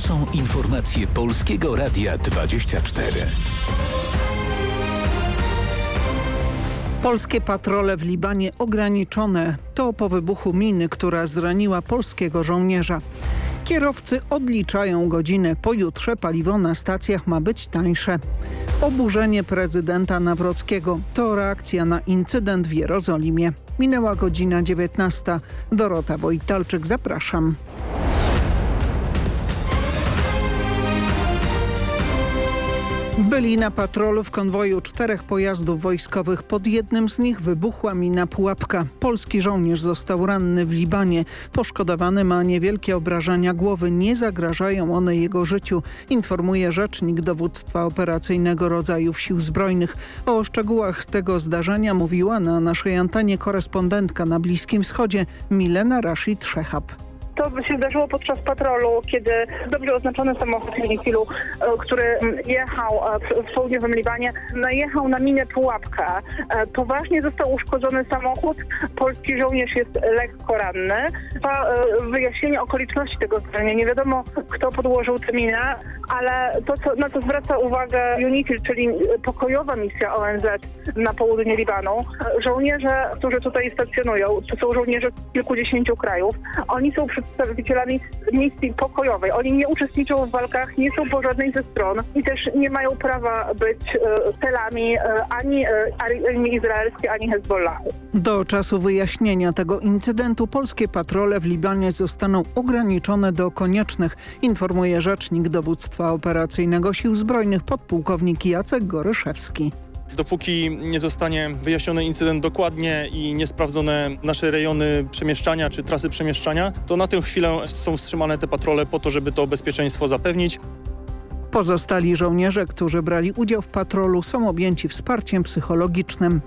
są informacje Polskiego Radia 24. Polskie patrole w Libanie ograniczone. To po wybuchu miny, która zraniła polskiego żołnierza. Kierowcy odliczają godzinę. Pojutrze paliwo na stacjach ma być tańsze. Oburzenie prezydenta Nawrockiego to reakcja na incydent w Jerozolimie. Minęła godzina 19. Dorota Wojtalczyk, zapraszam. Byli na patrolu w konwoju czterech pojazdów wojskowych. Pod jednym z nich wybuchła mina pułapka. Polski żołnierz został ranny w Libanie. Poszkodowany ma niewielkie obrażenia głowy. Nie zagrażają one jego życiu, informuje rzecznik dowództwa operacyjnego rodzajów sił zbrojnych. O szczegółach tego zdarzenia mówiła na naszej antenie korespondentka na Bliskim Wschodzie Milena Rashid Szechab. To się zdarzyło podczas patrolu, kiedy dobrze oznaczony samochód Unifilu, e, który jechał e, w południowym Libanie, najechał na minę pułapkę. E, poważnie został uszkodzony samochód. Polski żołnierz jest lekko ranny. Wyjaśnienie okoliczności tego zdarzenia. Nie wiadomo, kto podłożył tę minę, ale to, co, na co zwraca uwagę UNIFIL, czyli pokojowa misja ONZ na południe Libanu, żołnierze, którzy tutaj stacjonują, to są żołnierze kilkudziesięciu krajów, oni są przedstawicielami misji pokojowej. Oni nie uczestniczą w walkach, nie są po żadnej ze stron i też nie mają prawa być e, celami e, ani armii izraelskiej, ani Hezbollahu. Do czasu wyjaśnienia tego incydentu polskie patrole w Libanie zostaną ograniczone do koniecznych, informuje rzecznik dowództwa operacyjnego Sił Zbrojnych podpułkownik Jacek Goryszewski. Dopóki nie zostanie wyjaśniony incydent dokładnie i nie sprawdzone nasze rejony przemieszczania czy trasy przemieszczania, to na tę chwilę są wstrzymane te patrole po to, żeby to bezpieczeństwo zapewnić. Pozostali żołnierze, którzy brali udział w patrolu są objęci wsparciem psychologicznym.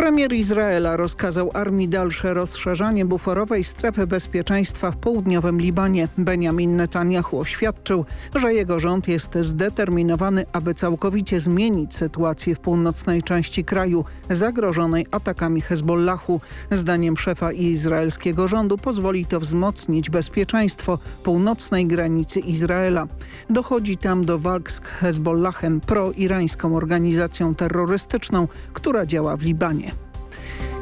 Premier Izraela rozkazał armii dalsze rozszerzanie buforowej strefy bezpieczeństwa w południowym Libanie. Benjamin Netanyahu oświadczył, że jego rząd jest zdeterminowany, aby całkowicie zmienić sytuację w północnej części kraju zagrożonej atakami Hezbollahu. Zdaniem szefa izraelskiego rządu pozwoli to wzmocnić bezpieczeństwo północnej granicy Izraela. Dochodzi tam do walk z Hezbollahem, proirańską organizacją terrorystyczną, która działa w Libanie.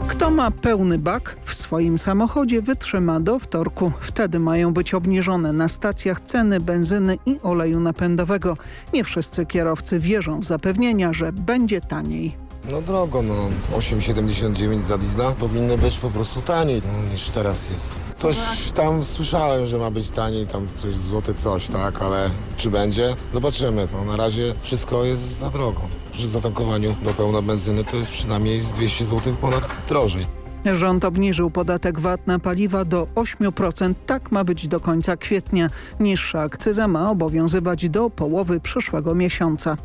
Kto ma pełny bak w swoim samochodzie wytrzyma do wtorku. Wtedy mają być obniżone na stacjach ceny benzyny i oleju napędowego. Nie wszyscy kierowcy wierzą w zapewnienia, że będzie taniej. No drogo, no 8,79 za diesla powinno być po prostu taniej no, niż teraz jest. Coś tam słyszałem, że ma być taniej, tam coś złote coś, tak, ale czy będzie? Zobaczymy. No, na razie wszystko jest za drogo. Przy zatankowaniu do pełna benzyny to jest przynajmniej z 200 zł ponad drożej. Rząd obniżył podatek VAT na paliwa do 8%. Tak ma być do końca kwietnia. Niższa akcyza ma obowiązywać do połowy przyszłego miesiąca.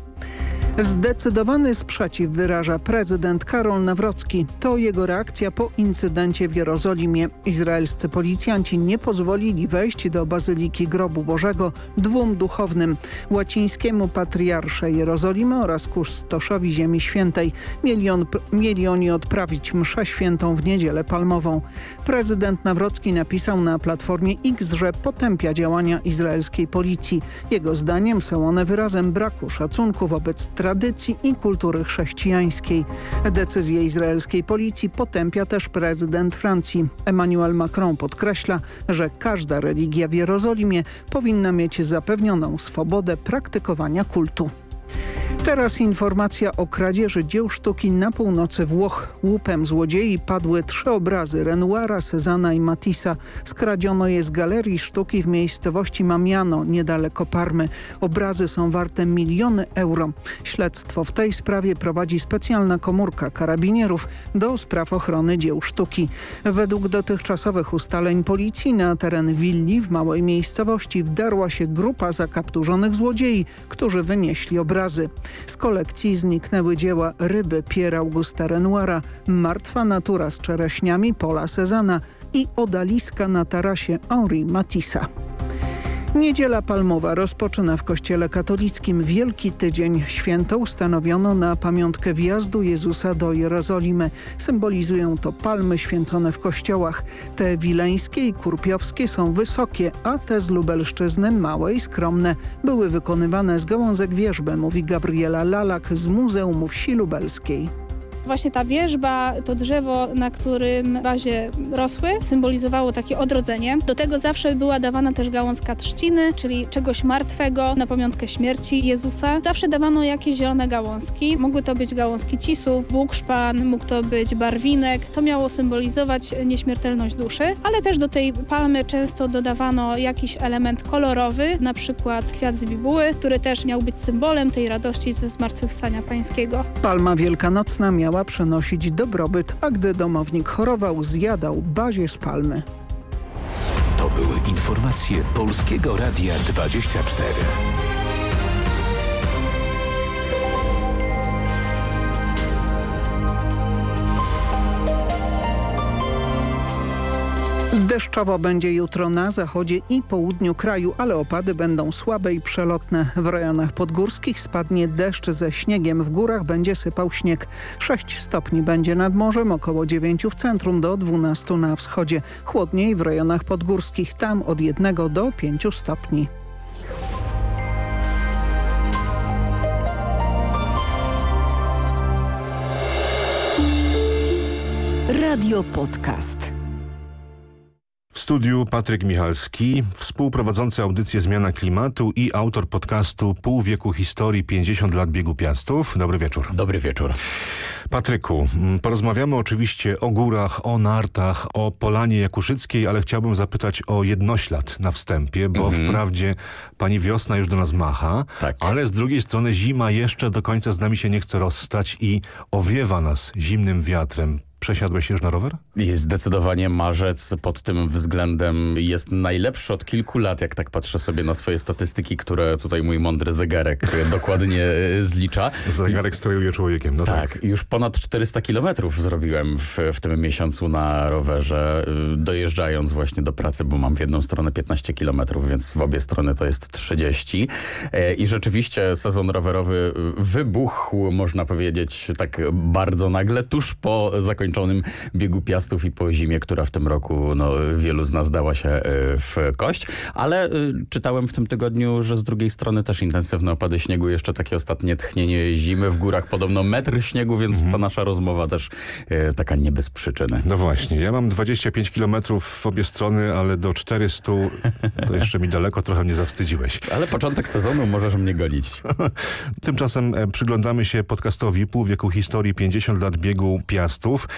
Zdecydowany sprzeciw wyraża prezydent Karol Nawrocki. To jego reakcja po incydencie w Jerozolimie. Izraelscy policjanci nie pozwolili wejść do Bazyliki Grobu Bożego dwóm duchownym. Łacińskiemu patriarsze Jerozolimy oraz kustoszowi Ziemi Świętej. Mieli, on, mieli oni odprawić mszę świętą w niedzielę palmową. Prezydent Nawrocki napisał na platformie X, że potępia działania izraelskiej policji. Jego zdaniem są one wyrazem braku szacunku wobec tradycji i kultury chrześcijańskiej. Decyzję izraelskiej policji potępia też prezydent Francji. Emmanuel Macron podkreśla, że każda religia w Jerozolimie powinna mieć zapewnioną swobodę praktykowania kultu. Teraz informacja o kradzieży dzieł sztuki na północy Włoch. Łupem złodziei padły trzy obrazy Renoira, Cezana i Matissa. Skradziono je z galerii sztuki w miejscowości Mamiano, niedaleko Parmy. Obrazy są warte miliony euro. Śledztwo w tej sprawie prowadzi specjalna komórka karabinierów do spraw ochrony dzieł sztuki. Według dotychczasowych ustaleń policji na teren willi w małej miejscowości wdarła się grupa zakapturzonych złodziei, którzy wynieśli obrazy. Z kolekcji zniknęły dzieła Ryby Pierre Augusta Renoira, Martwa natura z czereśniami Pola Cezana i Odaliska na tarasie Henri Matissa. Niedziela Palmowa rozpoczyna w Kościele Katolickim Wielki Tydzień. Święto ustanowiono na pamiątkę wjazdu Jezusa do Jerozolimy. Symbolizują to palmy święcone w kościołach. Te wileńskie i kurpiowskie są wysokie, a te z Lubelszczyzny małe i skromne. Były wykonywane z gałązek wierzby, mówi Gabriela Lalak z Muzeum Wsi Lubelskiej. Właśnie ta wierzba, to drzewo, na którym bazie rosły, symbolizowało takie odrodzenie. Do tego zawsze była dawana też gałązka trzciny, czyli czegoś martwego na pamiątkę śmierci Jezusa. Zawsze dawano jakieś zielone gałązki. Mogły to być gałązki cisu, bukszpan, mógł to być barwinek. To miało symbolizować nieśmiertelność duszy, ale też do tej palmy często dodawano jakiś element kolorowy, na przykład kwiat z bibuły, który też miał być symbolem tej radości ze zmartwychwstania pańskiego. Palma wielkanocna miała miała przynosić dobrobyt, a gdy domownik chorował, zjadał bazie z palmy. To były informacje Polskiego Radia 24. Deszczowo będzie jutro na zachodzie i południu kraju, ale opady będą słabe i przelotne. W rejonach podgórskich spadnie deszcz ze śniegiem, w górach będzie sypał śnieg. 6 stopni będzie nad morzem, około 9 w centrum do 12 na wschodzie. Chłodniej w rejonach podgórskich, tam od 1 do 5 stopni. Radio Podcast. W studiu Patryk Michalski, współprowadzący audycję Zmiana Klimatu i autor podcastu Pół wieku historii 50 lat biegu Piastów. Dobry wieczór. Dobry wieczór. Patryku, mm, porozmawiamy oczywiście o górach, o nartach, o Polanie Jakuszyckiej, ale chciałbym zapytać o jednoślad na wstępie, bo mhm. wprawdzie pani wiosna już do nas macha, tak. ale z drugiej strony zima jeszcze do końca z nami się nie chce rozstać i owiewa nas zimnym wiatrem. Przesiadłeś już na rower? Zdecydowanie marzec pod tym względem jest najlepszy od kilku lat, jak tak patrzę sobie na swoje statystyki, które tutaj mój mądry zegarek dokładnie e, zlicza. Zegarek steruje człowiekiem, no tak. tak. Już ponad 400 kilometrów zrobiłem w, w tym miesiącu na rowerze, y, dojeżdżając właśnie do pracy, bo mam w jedną stronę 15 kilometrów, więc w obie strony to jest 30. E, I rzeczywiście sezon rowerowy wybuchł, można powiedzieć, tak bardzo nagle, tuż po zakończeniu skończonym biegu Piastów i po zimie, która w tym roku no, wielu z nas dała się e, w kość. Ale e, czytałem w tym tygodniu, że z drugiej strony też intensywne opady śniegu, jeszcze takie ostatnie tchnienie zimy w górach, podobno metr śniegu, więc mhm. ta nasza rozmowa też e, taka nie bez przyczyny. No właśnie, ja mam 25 kilometrów w obie strony, ale do 400 to jeszcze mi daleko, trochę mnie zawstydziłeś. Ale początek sezonu możesz mnie gonić. Tymczasem przyglądamy się podcastowi Pół wieku historii 50 lat biegu Piastów.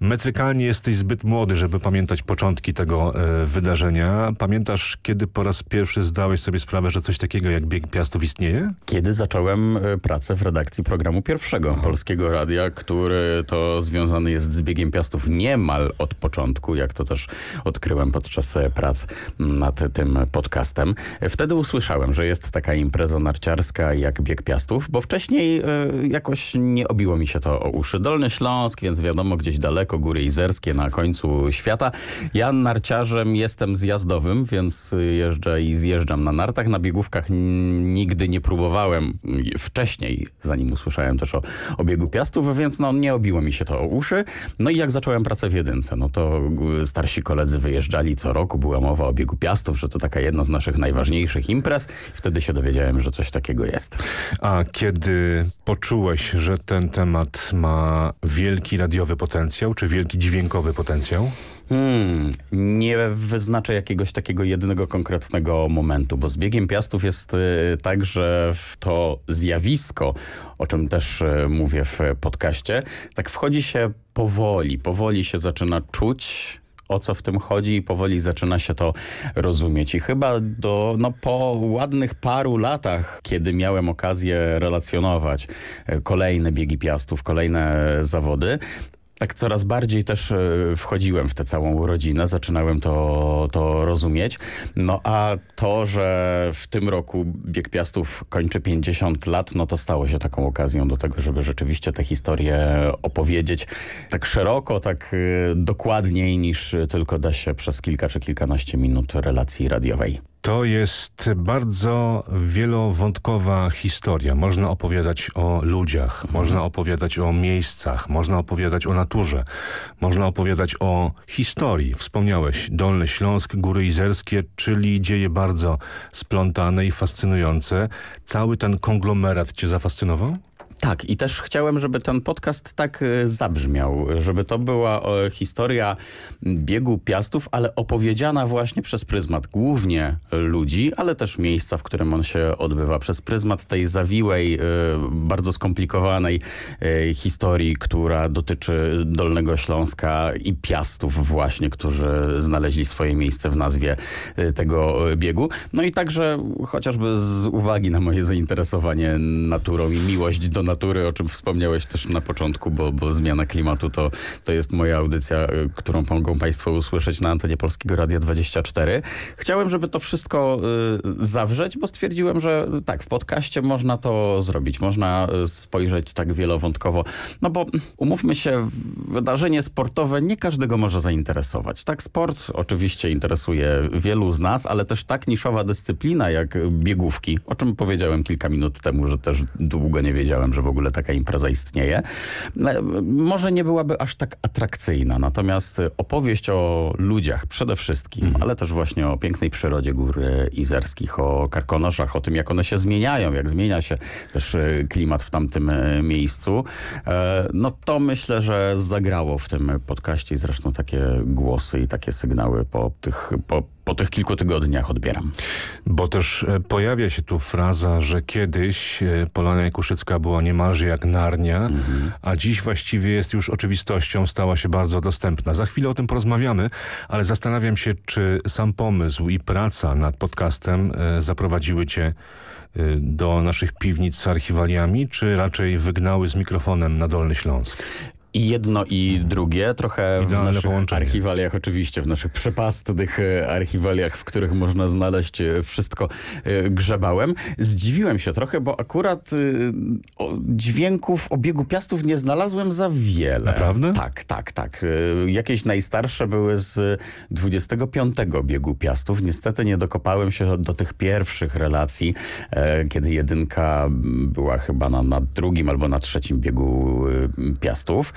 Metrykalnie jesteś zbyt młody, żeby pamiętać początki tego e, wydarzenia. Pamiętasz, kiedy po raz pierwszy zdałeś sobie sprawę, że coś takiego jak bieg Piastów istnieje? Kiedy zacząłem e, pracę w redakcji programu pierwszego Aha. Polskiego Radia, który to związany jest z biegiem Piastów niemal od początku, jak to też odkryłem podczas e, prac nad tym podcastem. Wtedy usłyszałem, że jest taka impreza narciarska jak bieg Piastów, bo wcześniej e, jakoś nie obiło mi się to o uszy. Dolny Śląsk, więc wiadomo, gdzieś daleko, góry izerskie na końcu świata. Ja narciarzem jestem zjazdowym, więc jeżdżę i zjeżdżam na nartach. Na biegówkach nigdy nie próbowałem wcześniej, zanim usłyszałem też o, o biegu piastów, więc no nie obiło mi się to o uszy. No i jak zacząłem pracę w jedynce, no to starsi koledzy wyjeżdżali co roku, była mowa o biegu piastów, że to taka jedna z naszych najważniejszych imprez. Wtedy się dowiedziałem, że coś takiego jest. A kiedy poczułeś, że ten temat ma wielki radiowy potencjał, potencjał, czy wielki dźwiękowy potencjał? Hmm, nie wyznaczę jakiegoś takiego jednego konkretnego momentu, bo z biegiem piastów jest y, tak, że to zjawisko, o czym też y, mówię w podcaście, tak wchodzi się powoli, powoli się zaczyna czuć, o co w tym chodzi i powoli zaczyna się to rozumieć. I chyba do, no, po ładnych paru latach, kiedy miałem okazję relacjonować y, kolejne biegi piastów, kolejne zawody, tak coraz bardziej też e, wchodziłem w tę całą rodzinę, zaczynałem to, to rozumieć. No a to, że w tym roku Bieg Piastów kończy 50 lat, no to stało się taką okazją do tego, żeby rzeczywiście tę historię opowiedzieć tak szeroko, tak e, dokładniej niż tylko da się przez kilka czy kilkanaście minut relacji radiowej. To jest bardzo wielowątkowa historia. Można opowiadać o ludziach, Mhm. można opowiadać o miejscach, można opowiadać o naturze, można opowiadać o historii. Wspomniałeś Dolny Śląsk, Góry Izerskie, czyli dzieje bardzo splątane i fascynujące. Cały ten konglomerat cię zafascynował? Tak, i też chciałem, żeby ten podcast tak e, zabrzmiał, żeby to była historia biegu Piastów, ale opowiedziana właśnie przez pryzmat głównie ludzi, ale też miejsca, w którym on się odbywa, przez pryzmat tej zawiłej, e, bardzo skomplikowanej e, historii, która dotyczy Dolnego Śląska i Piastów właśnie, którzy znaleźli swoje miejsce w nazwie tego biegu. No i także chociażby z uwagi na moje zainteresowanie naturą i miłość do natury, o czym wspomniałeś też na początku, bo, bo zmiana klimatu to, to jest moja audycja, y, którą mogą Państwo usłyszeć na antenie Polskiego Radia 24. Chciałem, żeby to wszystko y, zawrzeć, bo stwierdziłem, że tak, w podcaście można to zrobić. Można y, spojrzeć tak wielowątkowo. No bo umówmy się, wydarzenie sportowe nie każdego może zainteresować. Tak, sport oczywiście interesuje wielu z nas, ale też tak niszowa dyscyplina jak biegówki, o czym powiedziałem kilka minut temu, że też długo nie wiedziałem, że w ogóle taka impreza istnieje. E, Może nie byłaby aż tak atrakcyjna, natomiast opowieść o ludziach przede wszystkim, ale też właśnie o pięknej przyrodzie gór izerskich, o karkonoszach, o tym jak one się zmieniają, jak zmienia się też e, klimat w tamtym e, miejscu, no to myślę, że zagrało w tym podcaście i zresztą takie głosy i takie sygnały po tych, po, po tych kilku tygodniach odbieram. Bo też e, pojawia się tu fraza, że kiedyś e, Polania Jakuszycka była niemalże jak Narnia, a dziś właściwie jest już oczywistością, stała się bardzo dostępna. Za chwilę o tym porozmawiamy, ale zastanawiam się, czy sam pomysł i praca nad podcastem e, zaprowadziły cię do naszych piwnic z archiwaliami, czy raczej wygnały z mikrofonem na Dolny Śląsk? I jedno i drugie, trochę w naszych połączenie. archiwaliach, oczywiście, w naszych przepastnych e, archiwaliach, w których można znaleźć e, wszystko, e, grzebałem. Zdziwiłem się trochę, bo akurat dźwięków o biegu Piastów nie znalazłem za wiele. Naprawdę? Tak, tak, tak. Jakieś najstarsze były z 25 biegu Piastów. Niestety nie dokopałem się do tych pierwszych relacji, kiedy jedynka była chyba na, na drugim albo na trzecim biegu Piastów.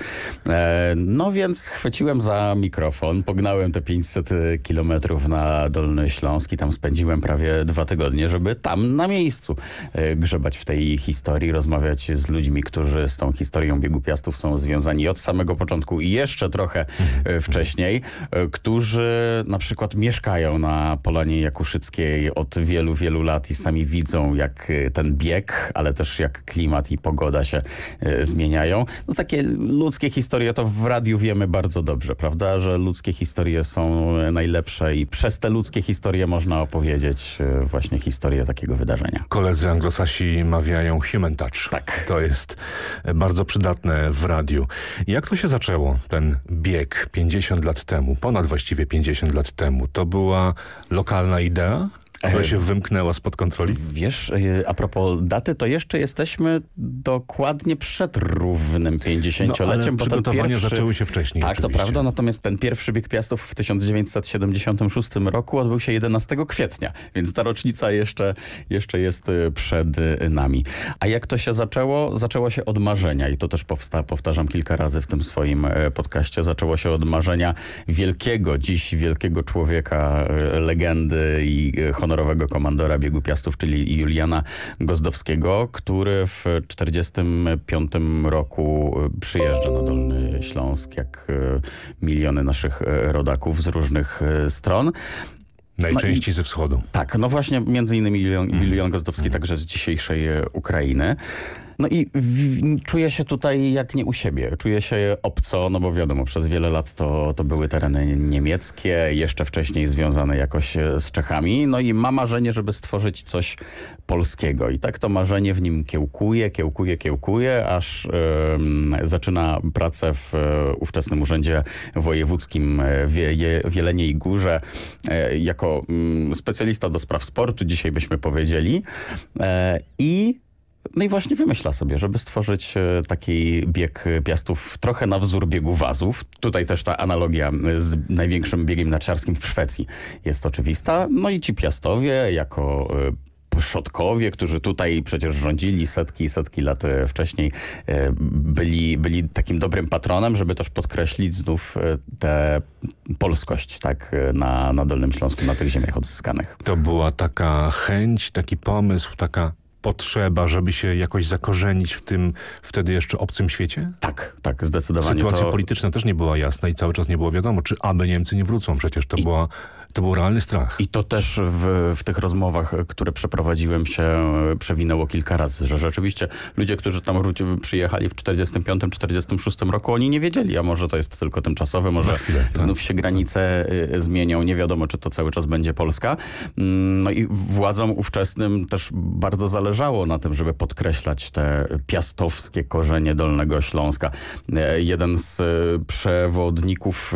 E, No więc chwyciłem za mikrofon, pognałem te 500 kilometrów na Dolny Śląsk i tam spędziłem prawie dwa tygodnie, żeby tam na miejscu e, grzebać w tej historii, rozmawiać z ludźmi, którzy z tą historią biegu Piastów są związani od samego początku i jeszcze trochę e, wcześniej, e, którzy na przykład mieszkają na Polanie Jakuszyckiej od wielu, wielu lat i sami widzą, jak e, ten bieg, ale też jak klimat i pogoda się e, zmieniają. No takie ludzkie historie to w radiu wiemy bardzo dobrze, prawda? Że ludzkie historie są najlepsze i przez te ludzkie historie można opowiedzieć e, właśnie historię takiego wydarzenia. Koledzy anglosasi mawiają human touch. Tak. To jest e, bardzo przydatne w radiu. Jak to się zaczęło, ten bieg 50 lat temu, ponad właściwie 50 lat temu? To była lokalna idea, która E, się wymknęła spod kontroli? Wiesz, e, a propos daty, to jeszcze jesteśmy dokładnie przed równym 50-leciem. No, przygotowania pierwszy... zaczęły się wcześniej Tak, to oczywiście. prawda, natomiast ten pierwszy bieg Piastów w 1976 roku odbył się 11 kwietnia, więc ta rocznica jeszcze, jeszcze jest e, przed e, nami. A jak to się zaczęło? Zaczęło się od marzenia i to też powsta- powtarzam kilka razy w tym swoim podcaście. Zaczęło się od marzenia wielkiego, dziś wielkiego człowieka, legendy i e, honorowego komandora biegu Piastów, czyli Juliana Gozdowskiego, który w 1945 roku e, przyjeżdża na Dolny Śląsk, jak e, miliony naszych e, rodaków z różnych stron. Najczęściej ze wschodu. Tak, no właśnie między innymi Julian, Julian Gozdowski także z dzisiejszej Ukrainy. No i w, czuję się tutaj jak nie u siebie. Czuję się obco, no bo wiadomo, przez wiele lat to, to były tereny niemieckie, jeszcze wcześniej związane jakoś e, z Czechami. No i ma marzenie, żeby stworzyć coś polskiego. I tak to marzenie w nim kiełkuje, kiełkuje, kiełkuje, aż em, zaczyna pracę w e, ówczesnym Urzędzie Wojewódzkim w Je, Wieleniej Górze e, jako mm, specjalista do spraw sportu, dzisiaj byśmy powiedzieli. I No i właśnie wymyśla sobie, żeby stworzyć e, taki bieg piastów trochę na wzór biegu wazów. Tutaj też ta analogia z największym biegiem narciarskim w Szwecji jest oczywista. No i ci piastowie jako przodkowie, którzy tutaj przecież rządzili setki i setki lat e, wcześniej, e, byli, byli takim dobrym patronem, żeby też podkreślić znów e, tę polskość tak, na, na Dolnym Śląsku, na tych ziemiach odzyskanych. To była taka chęć, taki pomysł, taka potrzeba, żeby się jakoś zakorzenić w tym wtedy jeszcze obcym świecie? Tak, tak, zdecydowanie. Sytuacja to... polityczna też nie była jasna i cały czas nie było wiadomo, czy aby Niemcy nie wrócą. Przecież to I... była to był realny strach. I to też w, w tych rozmowach, które przeprowadziłem się, przewinęło kilka razy, że rzeczywiście ludzie, którzy tam przyjechali w 45-46 roku, oni nie wiedzieli, a może to jest tylko tymczasowe, może chwilę, tak. znów się granice y, zmienią, nie wiadomo, czy to cały czas będzie Polska. Mm, no i władzom ówczesnym też bardzo zależało na tym, żeby podkreślać te piastowskie korzenie Dolnego Śląska. E, jeden z przewodników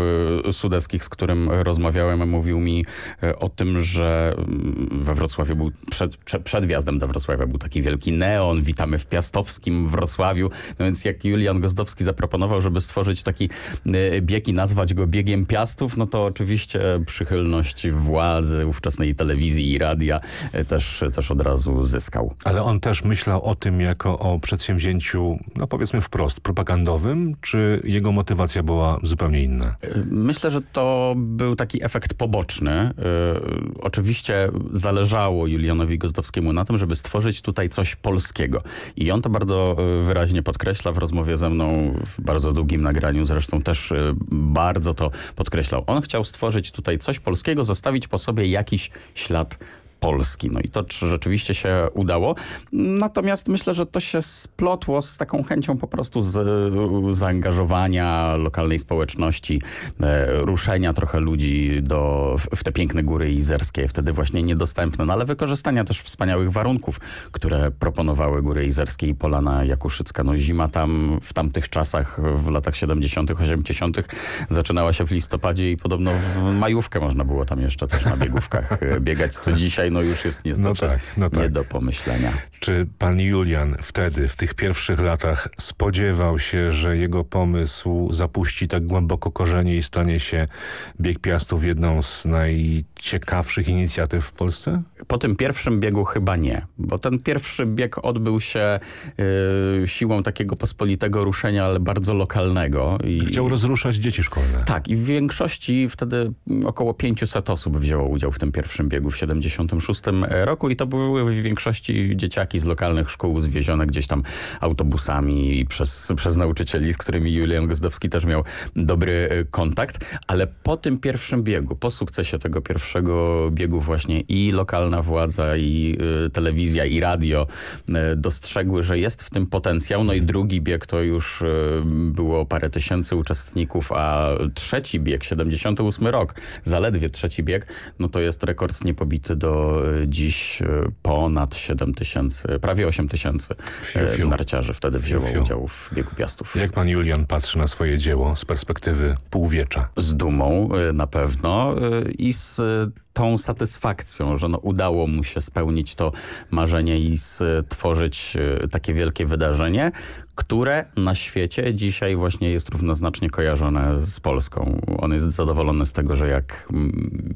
sudeckich, z którym rozmawiałem, mówił mi, mi e, o tym, że mm, we Wrocławiu był, przed, przed wjazdem do Wrocławia był taki wielki neon, witamy w Piastowskim Wrocławiu. No więc jak Julian Gozdowski zaproponował, żeby stworzyć taki e, bieg i nazwać go biegiem Piastów, no to oczywiście przychylność władzy, ówczesnej telewizji i radia e, też, też od razu zyskał. Ale on też myślał o tym jako o przedsięwzięciu, no powiedzmy wprost, propagandowym, czy jego motywacja była zupełnie inna? Myślę, że to był taki efekt poboczny Y, oczywiście zależało Julianowi Gozdowskiemu na tym, żeby stworzyć tutaj coś polskiego. I on to bardzo y, wyraźnie podkreśla w rozmowie ze mną w bardzo długim nagraniu, zresztą też y, bardzo to podkreślał. On chciał stworzyć tutaj coś polskiego, zostawić po sobie jakiś ślad Polski. No i to rzeczywiście się udało. Natomiast myślę, że to się splotło z taką chęcią po prostu z, zaangażowania lokalnej społeczności, e, ruszenia trochę ludzi do, w, te piękne góry izerskie, wtedy właśnie niedostępne, no ale wykorzystania też wspaniałych warunków, które proponowały góry izerskie i Polana Jakuszycka. No zima tam w tamtych czasach, w latach 70., 80. zaczynała się w listopadzie i podobno w majówkę można było tam jeszcze też na biegówkach e, biegać, co dzisiaj no już jest niestety no tak, no tak. nie do pomyślenia. Czy pan Julian wtedy, w tych pierwszych latach spodziewał się, że jego pomysł zapuści tak głęboko korzenie i stanie się Bieg Piastów jedną z najciekawszych inicjatyw w Polsce? Po tym pierwszym biegu chyba nie, bo ten pierwszy bieg odbył się yy, siłą takiego pospolitego ruszenia, ale bardzo lokalnego. I, Chciał rozruszać dzieci szkolne. Tak i w większości wtedy około 500 osób wzięło udział w tym pierwszym biegu w 70 1996 roku i to były w większości dzieciaki z lokalnych szkół zwiezione gdzieś tam autobusami przez, przez nauczycieli, z którymi Julian Gozdowski też miał dobry e, kontakt, ale po tym pierwszym biegu, po sukcesie tego pierwszego biegu właśnie i lokalna władza, i y, telewizja, i radio y, dostrzegły, że jest w tym potencjał. No i drugi bieg to już y, było parę tysięcy uczestników, a trzeci bieg, 78 rok, zaledwie trzeci bieg, no to jest rekord niepobity do dziś e, ponad 7 tysięcy, prawie 8 tysięcy e, narciarzy wtedy wzięło Fiu, fiu. udział w biegu piastów. Jak pan Julian patrzy na swoje dzieło z perspektywy półwiecza? Z dumą e, na pewno i z tą satysfakcją, że no udało mu się spełnić to marzenie i stworzyć takie wielkie wydarzenie, które na świecie dzisiaj właśnie jest równoznacznie kojarzone z Polską. On jest zadowolony z tego, że jak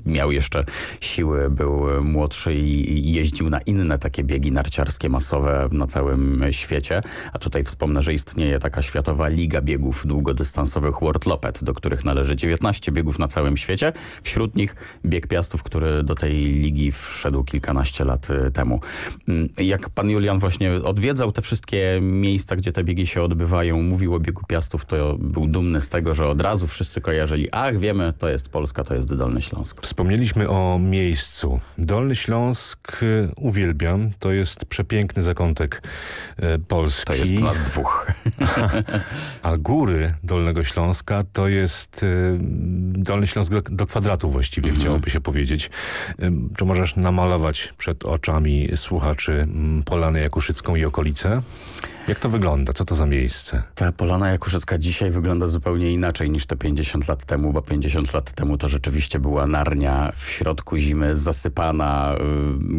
miał jeszcze siły, był młodszy i jeździł na inne takie biegi narciarskie masowe na całym świecie. A tutaj wspomnę, że istnieje taka światowa liga biegów długodystansowych World Lopet, do których należy 19 biegów na całym świecie. Wśród nich bieg Piastów, który do tej ligi wszedł kilkanaście lat temu. Jak pan Julian właśnie odwiedzał te wszystkie miejsca, gdzie te biegi się odbywają, mówił o biegu Piastów, to był dumny z tego, że od razu wszyscy kojarzyli, ach wiemy, to jest Polska, to jest Dolny Śląsk. Wspomnieliśmy o miejscu. Dolny Śląsk y, uwielbiam, to jest przepiękny zakątek y, Polski. To jest nas dwóch. A góry Dolnego Śląska to jest y, Dolny Śląsk do, do kwadratu właściwie, mhm. chciałoby się powiedzieć. Czy możesz namalować przed oczami słuchaczy Polanę Jakuszycką i okolice? Jak to wygląda? Co to za miejsce? Ta Polana Jakuszycka dzisiaj wygląda zupełnie inaczej niż te 50 lat temu, bo 50 lat temu to rzeczywiście była narnia w środku zimy zasypana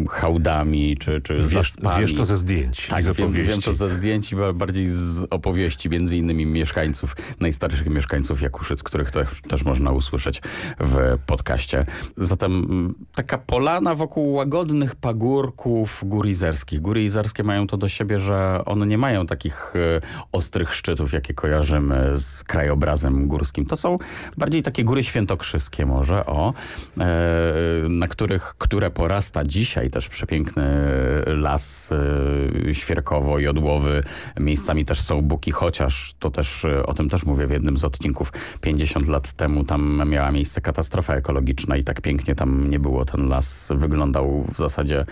y, hałdami czy, czy Wiesz, zaspami. wiesz to ze zdjęć Tak, wiem, opowieści. wiem to ze zdjęć i bardziej z opowieści, między innymi mieszkańców, najstarszych mieszkańców Jakuszyc, których też, też można usłyszeć w podcaście. Zatem mm, taka polana wokół łagodnych pagórków gór izerskich. Góry izerskie mają to do siebie, że one nie mają takich e, ostrych szczytów, jakie kojarzymy z krajobrazem górskim. To są bardziej takie góry świętokrzyskie może, o, e, na których, które porasta dzisiaj też przepiękny las e, świerkowo-jodłowy. Miejscami też są buki, chociaż to też, o tym też mówię w jednym z odcinków. 50 lat temu tam miała miejsce katastrofa ekologiczna i tak pięknie tam nie było. Ten las wyglądał w zasadzie,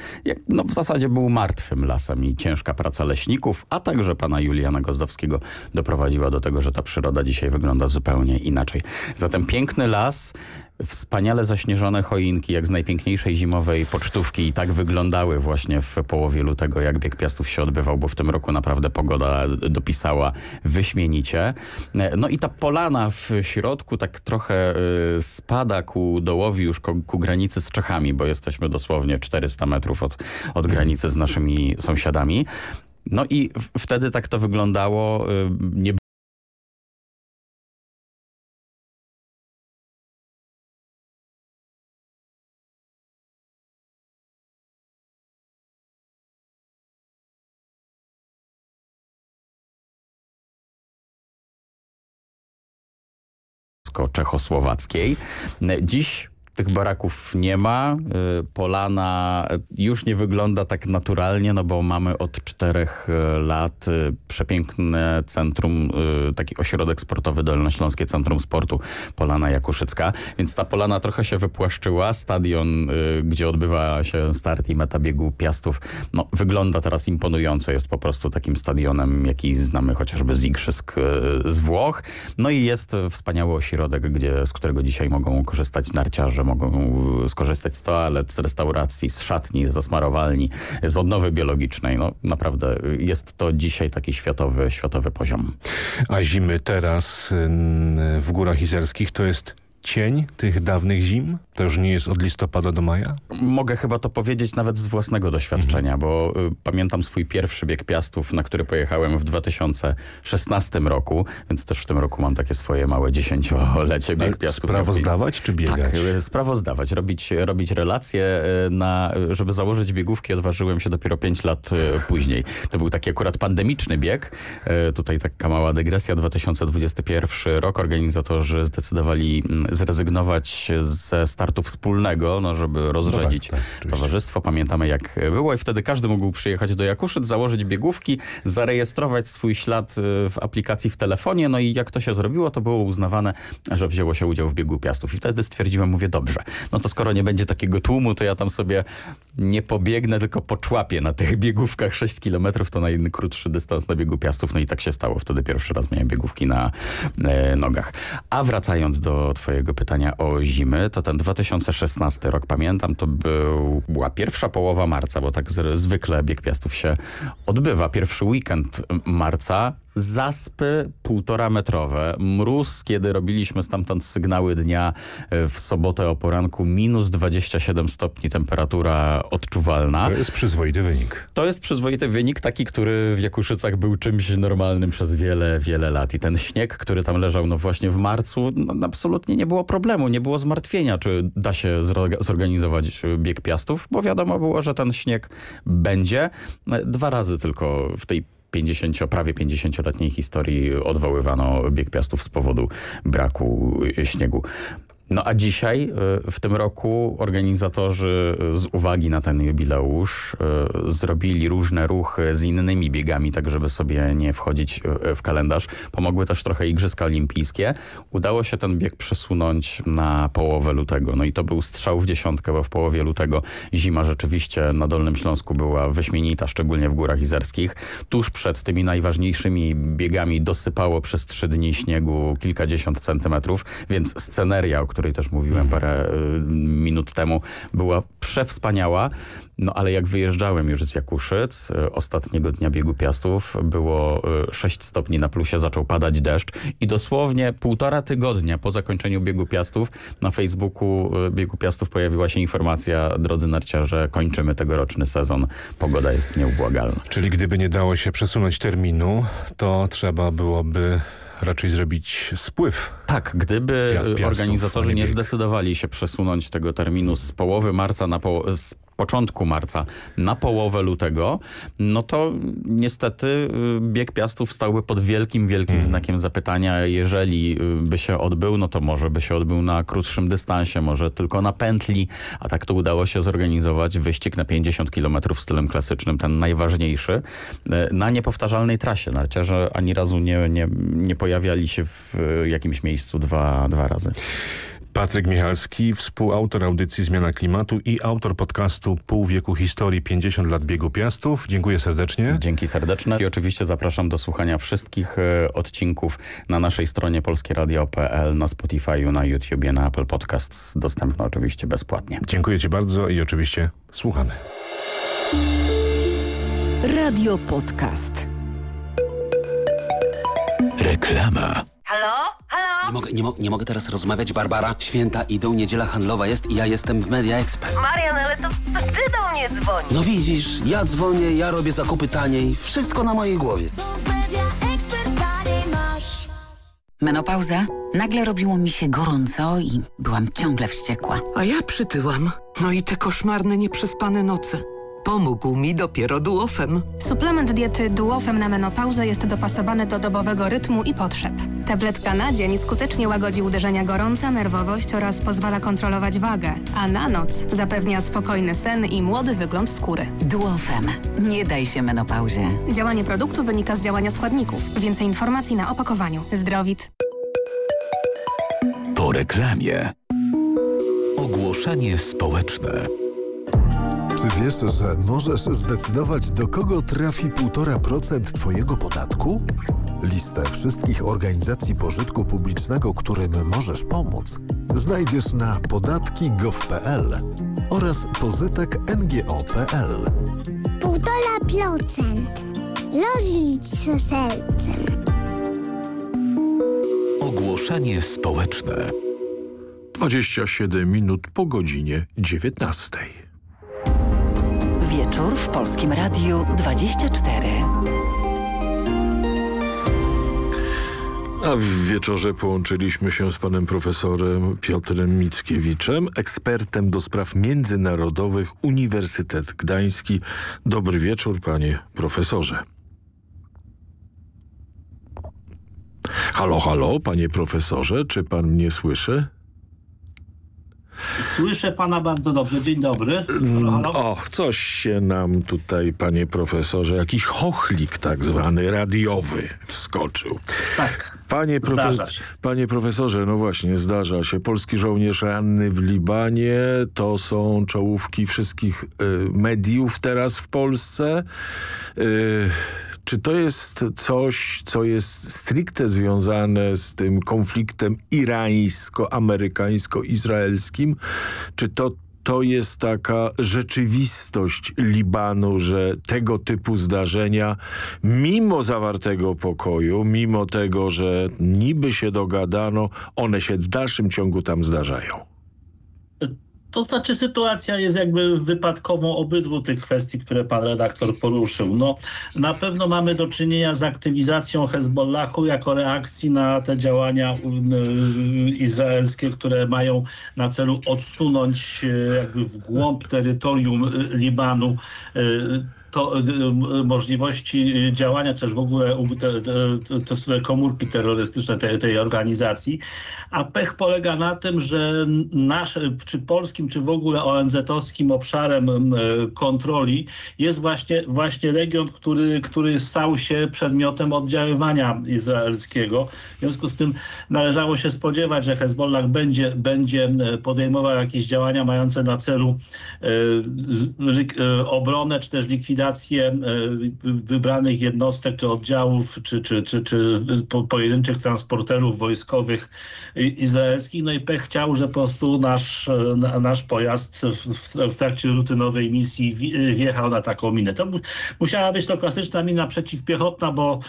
no w zasadzie był martwym lasem i ciężka praca leśników, a także pana Juliana Gozdowskiego doprowadziła do tego, że ta przyroda dzisiaj wygląda zupełnie inaczej. Zatem piękny las, wspaniale zaśnieżone choinki, jak z najpiękniejszej zimowej pocztówki i tak wyglądały właśnie w połowie lutego, jak bieg Piastów się odbywał, bo w tym roku naprawdę pogoda dopisała wyśmienicie. No i ta polana w środku tak trochę y, spada ku dołowi już ku, ku granicy z Czechami, bo jesteśmy dosłownie 400 metrów od, od granicy z naszymi sąsiadami. No i wtedy tak to wyglądało. y, Nie czechosłowackiej. Dziś tych baraków nie ma. Y, Polana już nie wygląda tak naturalnie, no bo mamy od czterech y, lat y, przepiękne centrum, taki ośrodek sportowy Dolnośląskie Centrum Sportu Polana Jakuszycka, więc ta Polana trochę się wypłaszczyła. Stadion, gdzie odbywa się start i meta biegu Piastów, no wygląda teraz imponująco. Jest po prostu takim stadionem, jaki znamy chociażby z igrzysk z Włoch. No i jest wspaniały ośrodek, gdzie, z którego dzisiaj mogą korzystać narciarze, że mogą skorzystać z toalet, z restauracji, z szatni, z zasmarowalni, z odnowy biologicznej. No naprawdę jest to dzisiaj taki światowy, światowy poziom. A zimy teraz w Górach Izerskich to jest cień tych dawnych zim? To już nie jest od listopada do maja? Mogę chyba to powiedzieć nawet z własnego doświadczenia, mhm. bo y, pamiętam swój pierwszy bieg Piastów, na który pojechałem w 2016 roku, więc też w tym roku mam takie swoje małe dziesięciolecie bieg Piastów. Sprawozdawać czy biegać? Tak, y, sprawozdawać, robić, robić relacje, y, na, żeby założyć biegówki odważyłem się dopiero 5 lat y, później. To był taki akurat pandemiczny bieg. Y, tutaj taka mała dygresja, 2021 rok organizatorzy zdecydowali mm, zrezygnować ze startu wspólnego, no żeby rozrzedzić no tak, tak, towarzystwo. Pamiętamy jak było i wtedy każdy mógł przyjechać do Jakuszyc, założyć biegówki, zarejestrować swój ślad y, w aplikacji w telefonie, no i jak to się zrobiło, to było uznawane, że wzięło się udział w biegu Piastów. I wtedy stwierdziłem, mówię, dobrze, no to skoro nie będzie takiego tłumu, to ja tam sobie nie pobiegnę, tylko poczłapię na tych biegówkach 6 kilometrów, to najkrótszy dystans na biegu Piastów, no i tak się stało. Wtedy pierwszy raz miałem biegówki na e, nogach. A wracając do twojego pytania o zimy, to ten 2016 rok, pamiętam, to był, była pierwsza połowa marca, bo tak zwykle bieg Piastów się odbywa. Pierwszy weekend marca zaspy półtora metrowe, mróz, kiedy robiliśmy stamtąd sygnały dnia e, w sobotę o poranku, minus 27 stopni temperatura odczuwalna. To jest przyzwoity wynik. To jest przyzwoity wynik, taki, który w Jakuszycach był czymś normalnym przez wiele, wiele lat. I ten śnieg, który tam leżał no właśnie w marcu, no, absolutnie nie było problemu, nie było zmartwienia, czy da się zorganizować bieg Piastów, bo wiadomo było, że ten śnieg będzie. Dwa razy tylko w tej 50, prawie 50-letniej historii odwoływano bieg Piastów z powodu braku śniegu. No a dzisiaj, y, w tym roku, organizatorzy y, z uwagi na ten jubileusz y, zrobili różne ruchy z innymi biegami, tak żeby sobie nie wchodzić w kalendarz. Pomogły też trochę Igrzyska Olimpijskie. Udało się ten bieg przesunąć na połowę lutego. No i to był strzał w dziesiątkę, bo w połowie lutego zima rzeczywiście na Dolnym Śląsku była wyśmienita, szczególnie w Górach Izerskich. Tuż przed tymi najważniejszymi biegami dosypało przez trzy dni śniegu kilkadziesiąt centymetrów, więc sceneria, o której której też mówiłem parę minut temu, była przewspaniała. No ale jak wyjeżdżałem już z Jakuszyc, y, ostatniego dnia biegu Piastów, było 6 y, stopni na plusie, zaczął padać deszcz i dosłownie półtora tygodnia po zakończeniu biegu Piastów na Facebooku y, biegu Piastów pojawiła się informacja, drodzy narciarze, kończymy tegoroczny sezon, pogoda jest nieubłagalna. Czyli gdyby nie dało się przesunąć terminu, to trzeba byłoby raczej zrobić spływ. Tak, gdyby Piastów, organizatorzy nie, nie zdecydowali się przesunąć tego terminu z połowy marca na po z początku marca na połowę lutego, no to niestety y, bieg Piastów stałby pod wielkim, wielkim hmm. znakiem zapytania. Jeżeli y, by się odbył, no to może by się odbył na krótszym dystansie, może tylko na pętli, a tak to udało się zorganizować wyścig na 50 km stylem klasycznym, ten najważniejszy, y, na niepowtarzalnej trasie. Narciarze ani razu nie, nie, nie pojawiali się w jakimś miejscu dwa, dwa razy. Patryk Michalski, współautor audycji Zmiana Klimatu i autor podcastu Pół wieku historii 50 lat biegu Piastów. Dziękuję serdecznie. Dzięki serdeczne i oczywiście zapraszam do słuchania wszystkich e, odcinków na naszej stronie polskieradio.pl, na Spotify, na YouTubie, na Apple Podcasts. Dostępne oczywiście bezpłatnie. Dziękuję Ci bardzo i oczywiście słuchamy. Radio Podcast. Reklama. Halo? Halo? Nie mogę, nie, mo nie mogę teraz rozmawiać, Barbara. Święta idą, niedziela handlowa jest i ja jestem w Media Expert. Marian, ale to, to ty do mnie dzwonisz. No widzisz, ja dzwonię, ja robię zakupy taniej. Wszystko na mojej głowie. Menopauza? Nagle robiło mi się gorąco i byłam ciągle wściekła. A ja przytyłam. No i te koszmarne, nieprzespane noce. Pomógł mi dopiero duofem. Suplement diety duofem na menopauzę jest dopasowany do dobowego rytmu i potrzeb. Tabletka na dzień skutecznie łagodzi uderzenia gorąca, nerwowość oraz pozwala kontrolować wagę, a na noc zapewnia spokojny sen i młody wygląd skóry. Duofem. Nie daj się menopauzie. Działanie produktu wynika z działania składników. Więcej informacji na opakowaniu. Zdrowit. Po reklamie. Ogłoszenie społeczne. Czy wiesz, że możesz zdecydować, do kogo trafi 1,5% Twojego podatku? Listę wszystkich organizacji pożytku publicznego, którym możesz pomóc, znajdziesz na podatki.gov.pl oraz pozytek.ngo.pl. 1,5% Rozlicz się sercem. Ogłoszenie społeczne. 27 minut po godzinie 19. Wieczór w Polskim Radiu 24. A w wieczorze połączyliśmy się z panem profesorem Piotrem Mickiewiczem, ekspertem do spraw międzynarodowych Uniwersytet Gdański. Dobry wieczór, panie profesorze. Halo, halo, panie profesorze, czy pan mnie słyszy? Słyszę pana bardzo dobrze. Dzień dobry. Halo? O, coś się nam tutaj, panie profesorze, jakiś chochlik tak zwany, radiowy wskoczył. Tak. Panie, profe panie profesorze, no właśnie, zdarza się. Polski żołnierz ranny w Libanie to są czołówki wszystkich y, mediów teraz w Polsce. Y, czy to jest coś, co jest stricte związane z tym konfliktem irańsko-amerykańsko-izraelskim? Czy to to jest taka rzeczywistość Libanu, że tego typu zdarzenia, mimo zawartego pokoju, mimo tego, że niby się dogadano, one się w dalszym ciągu tam zdarzają. To znaczy sytuacja jest jakby wypadkową obydwu tych kwestii, które pan redaktor poruszył. No, na pewno mamy do czynienia z aktywizacją Hezbollahu jako reakcji na te działania y, izraelskie, które mają na celu odsunąć y, jakby w głąb terytorium y, Libanu to, y, y, możliwości działania, też w ogóle te, te, komórki terrorystyczne tej, tej organizacji. A pech polega na tym, że nasz, czy polskim, czy w ogóle ONZ-owskim obszarem kontroli jest właśnie, właśnie region, który, który stał się przedmiotem oddziaływania izraelskiego. W związku z tym należało się spodziewać, że Hezbollah będzie, będzie podejmował jakieś działania mające na celu obronę, czy też likwidację e, wybranych jednostek, czy oddziałów, czy, czy, czy, czy pojedynczych transporterów wojskowych izraelskich. No i pech chciał, że po prostu nasz, nasz pojazd w, w trakcie rutynowej misji wjechał na taką minę. To musiała być to klasyczna mina przeciwpiechotna, bo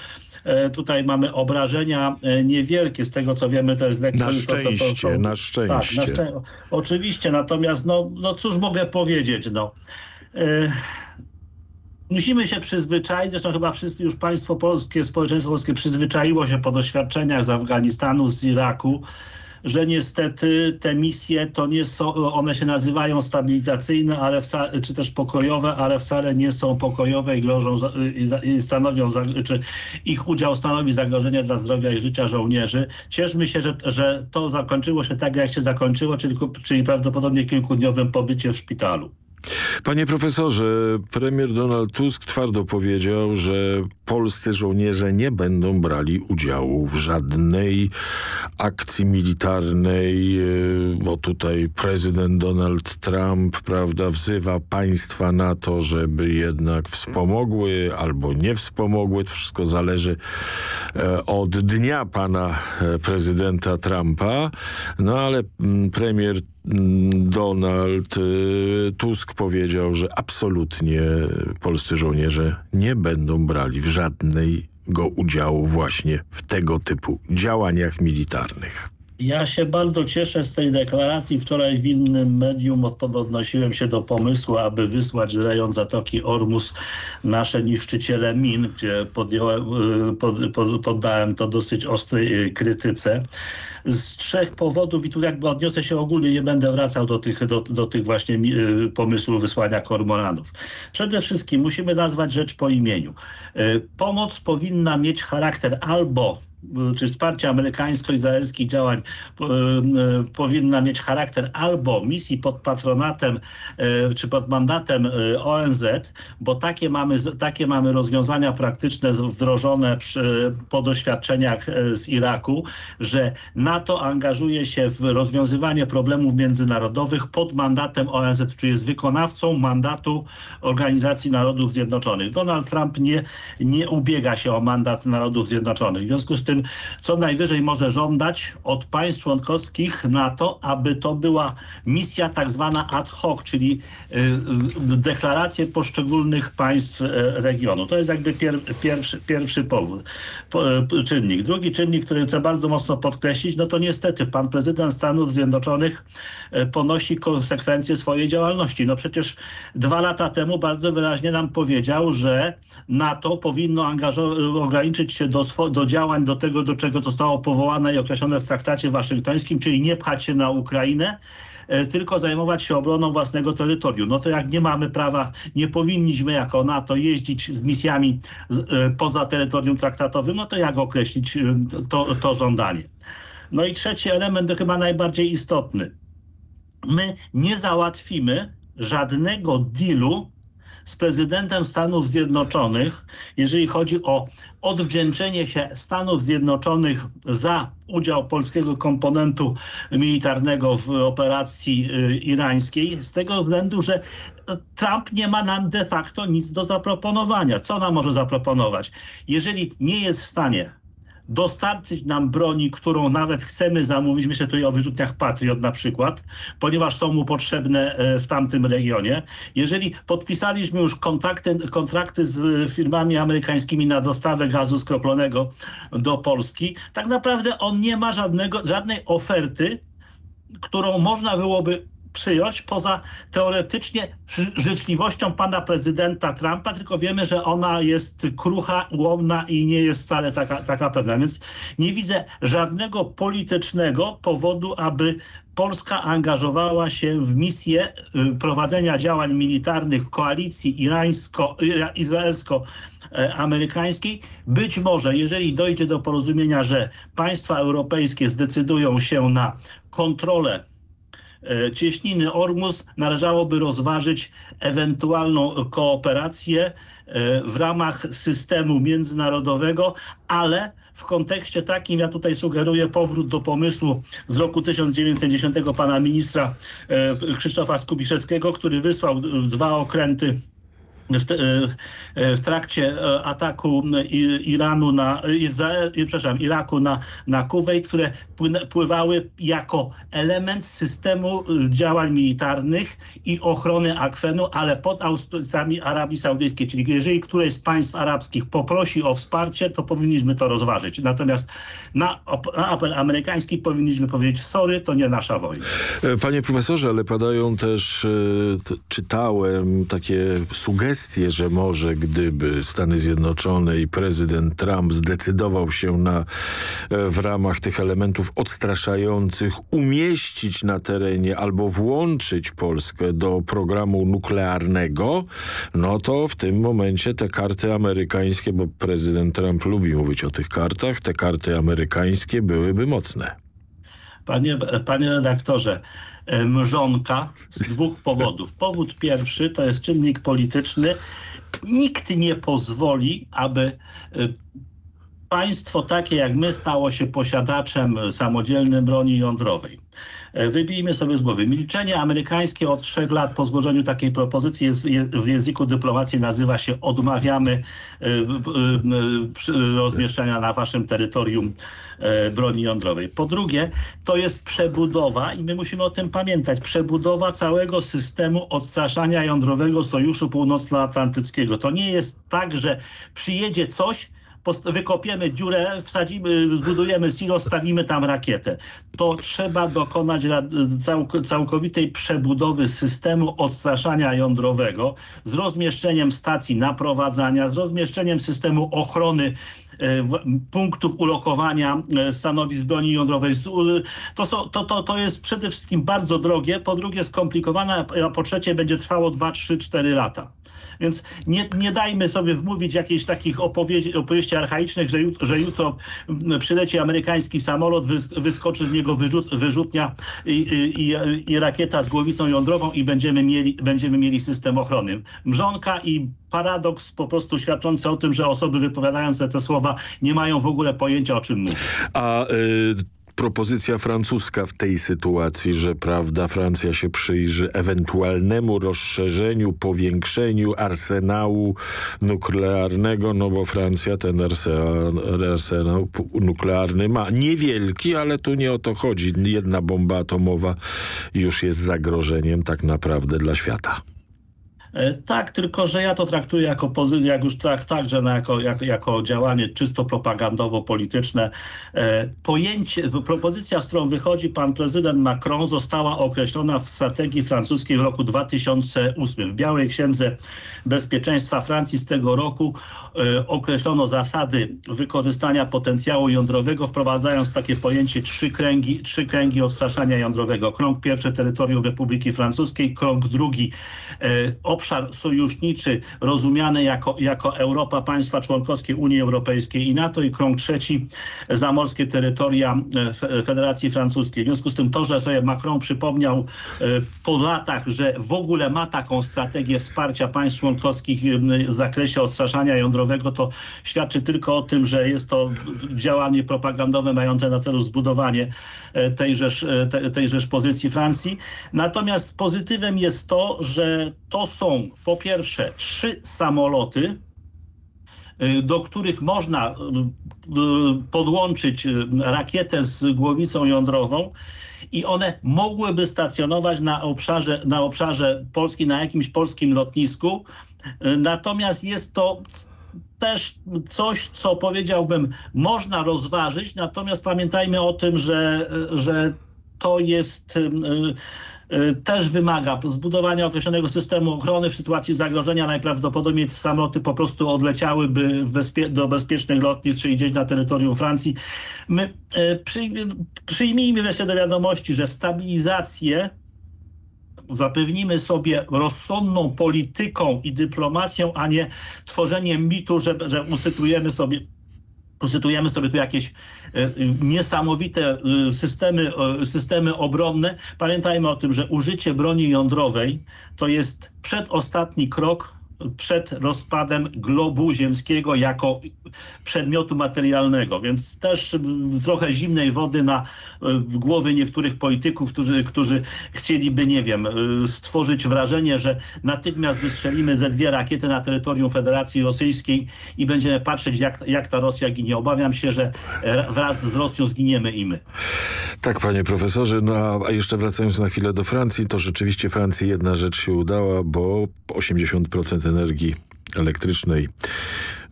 E, tutaj mamy obrażenia e, niewielkie, z tego co wiemy to jest lekko... Na szczęście, to, to, to, na szczęście. Tak, na szczę oczywiście, natomiast no, no cóż mogę powiedzieć, no... E, musimy się przyzwyczaić, zresztą chyba wszyscy już państwo polskie, społeczeństwo polskie przyzwyczaiło się po doświadczeniach z Afganistanu, z Iraku, że niestety te misje to nie są, one się nazywają stabilizacyjne, ale wcale, czy też pokojowe, ale wcale nie są pokojowe i grożą i stanowią, czy ich udział stanowi zagrożenie dla zdrowia i życia żołnierzy. Cieszmy się, że, że to zakończyło się tak, jak się zakończyło, czyli, czyli prawdopodobnie kilkudniowym pobycie w szpitalu. Panie profesorze, premier Donald Tusk twardo powiedział, że polscy żołnierze nie będą brali udziału w żadnej akcji militarnej, e, bo tutaj prezydent Donald Trump prawda, wzywa państwa na to, żeby jednak wspomogły albo nie wspomogły. To wszystko zależy e, od dnia pana e, prezydenta Trumpa. No ale mm, premier Donald y, Tusk powiedział, że absolutnie polscy żołnierze nie będą brali w żadnego udziału właśnie w tego typu działaniach militarnych. Ja się bardzo cieszę z tej deklaracji. Wczoraj w innym medium odnosiłem się do pomysłu, aby wysłać z rejon Zatoki Ormus nasze niszczyciele min, gdzie podjąłem, y, pod, pod, poddałem to dosyć ostrej krytyce z trzech powodów i tu jakby odniosę się ogólnie, nie będę wracał do tych, do, do tych właśnie y, pomysłów wysłania kormoranów. Przede wszystkim musimy nazwać rzecz po imieniu. Pomoc powinna mieć charakter albo czy wsparcie amerykańsko-izraelskich działań e, e, powinna mieć charakter albo misji pod patronatem e, czy pod mandatem ONZ, bo takie mamy, takie mamy rozwiązania praktyczne wdrożone przy, po doświadczeniach z Iraku, że NATO angażuje się w rozwiązywanie problemów międzynarodowych pod mandatem ONZ, czyli jest wykonawcą mandatu Organizacji Narodów Zjednoczonych. Donald Trump nie, nie ubiega się o mandat Narodów Zjednoczonych. W związku z tym tym co najwyżej może żądać od państw członkowskich NATO, aby to była misja tak zwana ad hoc, czyli y, deklaracje poszczególnych państw y, regionu. To jest jakby pier, pierwszy, pierwszy powód, y, czynnik. Drugi czynnik, który chcę bardzo mocno podkreślić, no to niestety pan prezydent Stanów Zjednoczonych ponosi konsekwencje swojej działalności. No przecież dwa lata temu bardzo wyraźnie nam powiedział, że NATO powinno ograniczyć się do, do działań do tego, do czego zostało powołane i określone w traktacie waszyngtońskim, czyli nie pchać się na Ukrainę, e, tylko zajmować się obroną własnego terytorium. No to jak nie mamy prawa, nie powinniśmy jako NATO jeździć z misjami e, poza terytorium traktatowym, no to jak określić e, to, to żądanie? No i trzeci element, chyba najbardziej istotny. My nie załatwimy żadnego dealu z prezydentem Stanów Zjednoczonych, jeżeli chodzi o odwdzięczenie się Stanów Zjednoczonych za udział polskiego komponentu militarnego w operacji y, irańskiej, z tego względu, że Trump nie ma nam de facto nic do zaproponowania. Co nam może zaproponować? Jeżeli nie jest w stanie dostarczyć nam broni, którą nawet chcemy zamówić, myślę tutaj o wyrzutniach Patriot na przykład, ponieważ są mu potrzebne e, w tamtym regionie. Jeżeli podpisaliśmy już kontrakty, kontrakty z firmami amerykańskimi na dostawę gazu skroplonego do Polski, tak naprawdę on nie ma żadnego, żadnej oferty, którą można byłoby przyjąć poza teoretycznie życzliwością pana prezydenta Trumpa, tylko wiemy, że ona jest krucha, ułomna i nie jest wcale taka, taka pewna. Więc nie widzę żadnego politycznego powodu, aby Polska angażowała się w misję y, prowadzenia działań militarnych koalicji irańsko-izraelsko-amerykańskiej. Być może, jeżeli dojdzie do porozumienia, że państwa europejskie zdecydują się na kontrolę cieśniny Ormus należałoby rozważyć ewentualną kooperację e, w ramach systemu międzynarodowego, ale w kontekście takim, ja tutaj sugeruję powrót do pomysłu z roku 1910 pana ministra e, Krzysztofa Skubiszewskiego, który wysłał dwa okręty w, w, trakcie ataku Iranu na, przepraszam, Iraku na, na Kuwejt, które pływały jako element systemu działań militarnych i ochrony akwenu, ale pod auspicjami Arabii Saudyjskiej. Czyli jeżeli któreś z państw arabskich poprosi o wsparcie, to powinniśmy to rozważyć. Natomiast na, na apel amerykański powinniśmy powiedzieć sorry, to nie nasza wojna. Panie profesorze, ale padają też, czytałem takie sugestie, że może gdyby Stany Zjednoczone i prezydent Trump zdecydował się na w ramach tych elementów odstraszających umieścić na terenie albo włączyć Polskę do programu nuklearnego, no to w tym momencie te karty amerykańskie, bo prezydent Trump lubi mówić o tych kartach, te karty amerykańskie byłyby mocne. Panie, panie redaktorze, mrzonka z dwóch powodów. Powód pierwszy to jest czynnik polityczny. Nikt nie pozwoli, aby państwo takie jak my stało się posiadaczem samodzielnej broni jądrowej. Wybijmy sobie z głowy. Milczenie amerykańskie od trzech lat po złożeniu takiej propozycji jest, jest, w języku dyplomacji nazywa się odmawiamy y, y, y, rozmieszczenia na waszym terytorium broni jądrowej. Po drugie, to jest przebudowa i my musimy o tym pamiętać. Przebudowa całego systemu odstraszania jądrowego Sojuszu Północnoatlantyckiego. To nie jest tak, że przyjedzie coś, wykopiemy dziurę, wsadzimy, zbudujemy silo, stawimy tam rakietę. To trzeba dokonać całkowitej przebudowy systemu odstraszania jądrowego z rozmieszczeniem stacji naprowadzania, z rozmieszczeniem systemu ochrony punktów ulokowania stanowisk broni jądrowej. To, są, to, to, to jest przede wszystkim bardzo drogie, po drugie skomplikowane, a po trzecie będzie trwało 2, 3, 4 lata. Więc nie, nie dajmy sobie wmówić jakichś takich opowieści, opowieści archaicznych, że, jut, że jutro przyleci amerykański samolot, wys, wyskoczy z niego wyrzut, wyrzutnia i, i, i, rakieta z głowicą jądrową i będziemy mieli, będziemy mieli system ochrony. Mrzonka i paradoks po prostu świadczący o tym, że osoby wypowiadające te słowa nie mają w ogóle pojęcia o czym mówią. A y propozycja francuska w tej sytuacji, że prawda, Francja się przyjrzy ewentualnemu rozszerzeniu, powiększeniu arsenału nuklearnego, no bo Francja ten arsenał, arsenał nuklearny ma. Niewielki, ale tu nie o to chodzi. Jedna bomba atomowa już jest zagrożeniem tak naprawdę dla świata. Tak, tylko że ja to traktuję jako pozycję, jak już tak, także no jako, jako, jako działanie czysto propagandowo-polityczne. Pojęcie, propozycja, z którą wychodzi pan prezydent Macron została określona w strategii francuskiej w roku 2008. W Białej Księdze Bezpieczeństwa Francji z tego roku określono zasady wykorzystania potencjału jądrowego, wprowadzając takie pojęcie trzy kręgi, trzy kręgi odstraszania jądrowego. Krąg pierwszy terytorium Republiki Francuskiej, krąg drugi obszar sojuszniczy rozumiany jako, jako Europa, państwa członkowskie Unii Europejskiej i NATO i krąg trzeci zamorskie terytoria Federacji Francuskiej. W związku z tym to, że sobie Macron przypomniał po latach, że w ogóle ma taką strategię wsparcia państw członkowskich w zakresie odstraszania jądrowego, to świadczy tylko o tym, że jest to działanie propagandowe mające na celu zbudowanie tejżeż, tejżeż pozycji Francji. Natomiast pozytywem jest to, że to są po pierwsze trzy samoloty, do których można podłączyć rakietę z głowicą jądrową i one mogłyby stacjonować na obszarze, na obszarze Polski, na jakimś polskim lotnisku. Natomiast jest to też coś, co powiedziałbym, można rozważyć, natomiast pamiętajmy o tym, że, że to jest też wymaga zbudowania określonego systemu ochrony w sytuacji zagrożenia. Najprawdopodobniej te samoloty po prostu odleciałyby bezpie do bezpiecznych lotnisk, czyli gdzieś na terytorium Francji. My przyjmijmy wreszcie do wiadomości, że stabilizację zapewnimy sobie rozsądną polityką i dyplomacją, a nie tworzeniem mitu, że, że usytuujemy sobie konstytuujemy sobie tu jakieś niesamowite systemy, systemy obronne. Pamiętajmy o tym, że użycie broni jądrowej to jest przedostatni krok przed rozpadem globu ziemskiego jako przedmiotu materialnego, więc też trochę zimnej wody na głowy niektórych polityków, którzy, którzy chcieliby, nie wiem, stworzyć wrażenie, że natychmiast wystrzelimy ze dwie rakiety na terytorium Federacji Rosyjskiej i będziemy patrzeć, jak, jak ta Rosja ginie. Obawiam się, że wraz z Rosją zginiemy i my. Tak, panie profesorze, no a jeszcze wracając na chwilę do Francji, to rzeczywiście Francji jedna rzecz się udała, bo 80% energii elektrycznej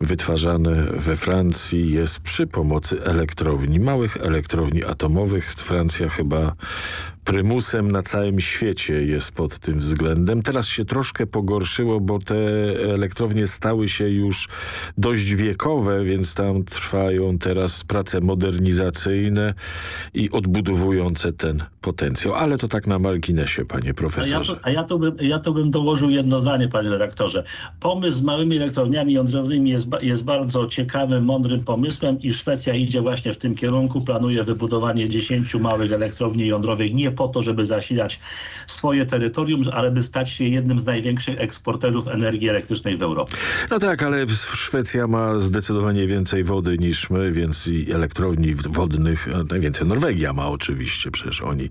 wytwarzane we Francji jest przy pomocy elektrowni, małych elektrowni atomowych. Francja chyba prymusem na całym świecie jest pod tym względem. Teraz się troszkę pogorszyło, bo te elektrownie stały się już dość wiekowe, więc tam trwają teraz prace modernizacyjne i odbudowujące ten potencjał. Ale to tak na marginesie, panie profesorze. A ja, to, a ja, to, bym, ja to bym dołożył jedno zdanie, panie redaktorze. Pomysł z małymi elektrowniami jądrowymi jest, jest bardzo ciekawym, mądrym pomysłem i Szwecja idzie właśnie w tym kierunku. Planuje wybudowanie 10 małych elektrowni jądrowych nie po to, żeby zasilać swoje terytorium, ale by stać się jednym z największych eksporterów energii elektrycznej w Europie. No tak, ale Szwecja ma zdecydowanie więcej wody niż my, więc i elektrowni wodnych, najwięcej Norwegia ma oczywiście, przecież oni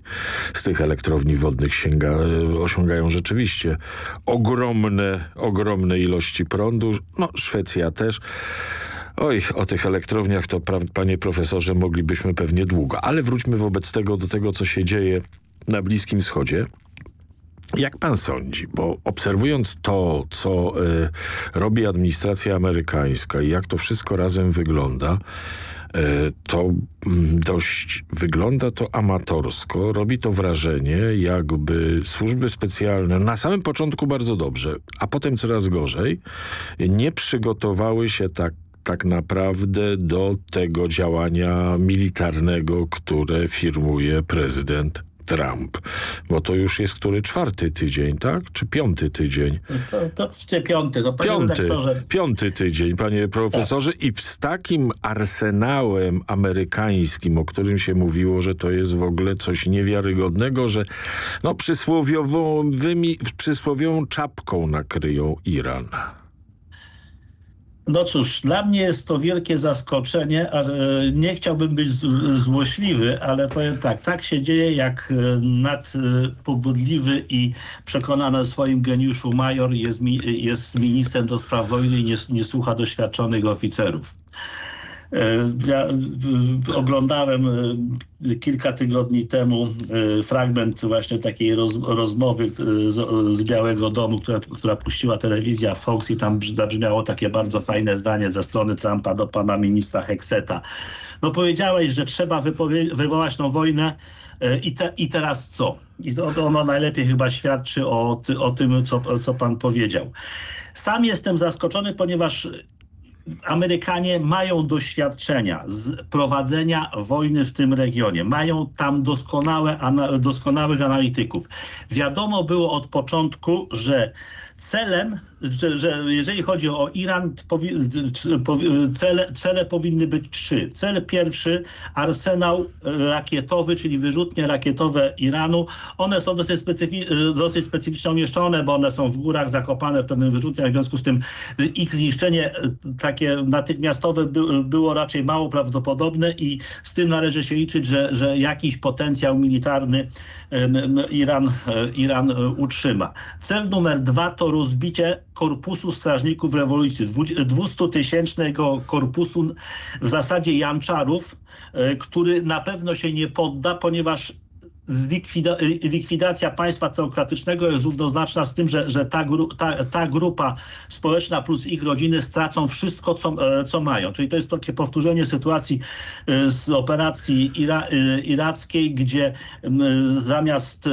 z tych elektrowni wodnych sięga, osiągają rzeczywiście ogromne, ogromne ilości prądu. No Szwecja też. Oj, o tych elektrowniach to, panie profesorze, moglibyśmy pewnie długo. Ale wróćmy wobec tego do tego, co się dzieje na Bliskim Wschodzie. Jak pan sądzi, bo obserwując to, co y, robi administracja amerykańska i jak to wszystko razem wygląda, y, to y, dość wygląda to amatorsko. Robi to wrażenie, jakby służby specjalne na samym początku bardzo dobrze, a potem coraz gorzej, nie przygotowały się tak tak naprawdę do tego działania militarnego, które firmuje prezydent Trump. Bo to już jest który czwarty tydzień, tak? Czy piąty tydzień? To, to piąty. No, piąty, piąty tydzień, panie profesorze. Tak. I z takim arsenałem amerykańskim, o którym się mówiło, że to jest w ogóle coś niewiarygodnego, że no przysłowiową, wymi, przysłowiową czapką nakryją Iran. No cóż, dla mnie jest to wielkie zaskoczenie, ale nie chciałbym być złośliwy, ale powiem tak, tak się dzieje jak e, nadpobudliwy i przekonany o swoim geniuszu major jest, jest ministrem do spraw wojny i nie, nie słucha doświadczonych oficerów. E, ja oglądałem e, kilka tygodni temu e, fragment właśnie takiej roz, rozmowy z, z, Białego Domu, która, która puściła telewizja Fox i tam zabrzmiało takie bardzo fajne zdanie ze strony Trumpa do pana ministra Hexeta. No powiedziałeś, że trzeba wywołać tą wojnę i, te, i teraz co? I to, ono najlepiej chyba świadczy o, ty, o tym, co, co pan powiedział. Sam jestem zaskoczony, ponieważ Amerykanie mają doświadczenia z prowadzenia wojny w tym regionie. Mają tam doskonałe, doskonałych analityków. Wiadomo było od początku, że celem, że, że, jeżeli chodzi o Iran, cele, cele powinny być trzy. Cel pierwszy, arsenał rakietowy, czyli wyrzutnie rakietowe Iranu. One są dosyć, specyfi, dosyć specyficznie umieszczone, bo one są w górach zakopane w pewnym wyrzutniach, w związku z tym ich zniszczenie takie natychmiastowe by, było raczej mało prawdopodobne i z tym należy się liczyć, że, że jakiś potencjał militarny Iran, Iran utrzyma. Cel numer dwa to rozbicie Korpusu Strażników Rewolucji, 200-tysięcznego korpusu w zasadzie janczarów, e, który na pewno się nie podda, ponieważ zlikwida likwidacja państwa teokratycznego jest równoznaczna z tym, że, że ta, gru ta, ta, grupa społeczna plus ich rodziny stracą wszystko, co, e, co mają. Czyli to jest takie powtórzenie sytuacji e, z operacji ira e, irackiej, gdzie zamiast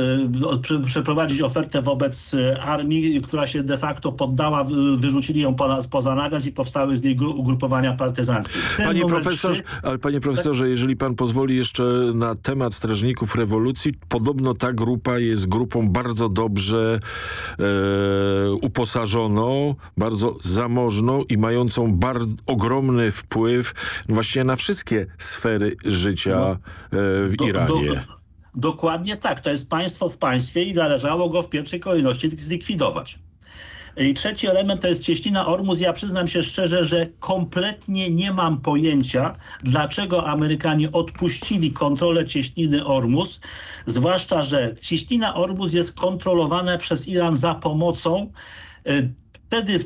przeprowadzić ofertę wobec armii, która się de facto poddała, wyrzucili ją poza nawias i powstały z niej ugrupowania partyzanckie. Panie, profesor, 3... ale panie profesorze, jeżeli pan pozwoli jeszcze na temat strażników rewolucji, Podobno ta grupa jest grupą bardzo dobrze e, uposażoną, bardzo zamożną i mającą bardzo ogromny wpływ właściwie na wszystkie sfery życia no, e, w do, Iranie. Do, dokładnie tak. To jest państwo w państwie i należało go w pierwszej kolejności zlikwidować. I trzeci element to jest cieśnina Ormus. Ja przyznam się szczerze, że kompletnie nie mam pojęcia, dlaczego Amerykanie odpuścili kontrolę cieśniny Ormus, zwłaszcza, że cieśnina Ormus jest kontrolowana przez Iran za pomocą y, Wtedy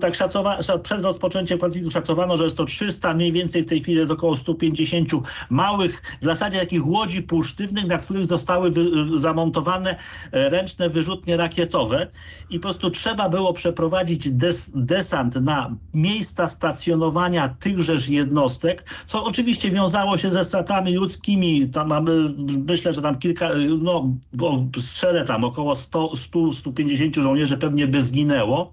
tak szacowa, przed rozpoczęciem konfliktu szacowano, że jest to 300, mniej więcej w tej chwili jest około 150 małych, w zasadzie takich łodzi półsztywnych, na których zostały wy, zamontowane e, ręczne wyrzutnie rakietowe i po prostu trzeba było przeprowadzić des, desant na miejsca stacjonowania tychżeż jednostek, co oczywiście wiązało się ze stratami ludzkimi. Tam mamy, myślę, że tam kilka, no strzelę tam około 100-150 żołnierzy pewnie by zginęło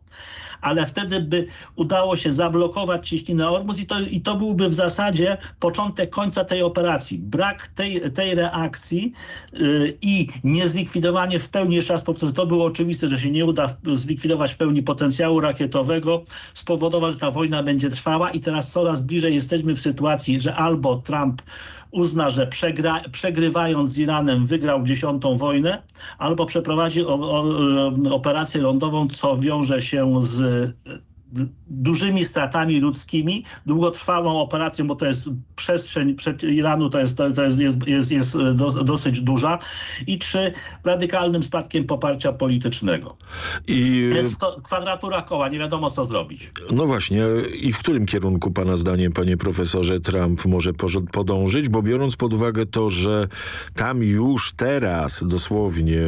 ale wtedy by udało się zablokować cieśninę Ormus i to, i to byłby w zasadzie początek końca tej operacji. Brak tej, tej reakcji yy, i niezlikwidowanie w pełni, jeszcze raz powtórzę, to było oczywiste, że się nie uda zlikwidować w pełni potencjału rakietowego, spowodował, że ta wojna będzie trwała i teraz coraz bliżej jesteśmy w sytuacji, że albo Trump uzna, że przegra, przegrywając z Iranem wygrał dziesiątą wojnę, albo przeprowadzi o, o, operację lądową, co wiąże się z dużymi stratami ludzkimi, długotrwałą operacją, bo to jest przestrzeń przed Iranu, to jest, to jest, jest, jest, jest do, dosyć duża i trzy, radykalnym spadkiem poparcia politycznego. I... Więc to kwadratura koła, nie wiadomo co zrobić. No właśnie, i w którym kierunku pana zdaniem, panie profesorze, Trump może podążyć? Bo biorąc pod uwagę to, że tam już teraz dosłownie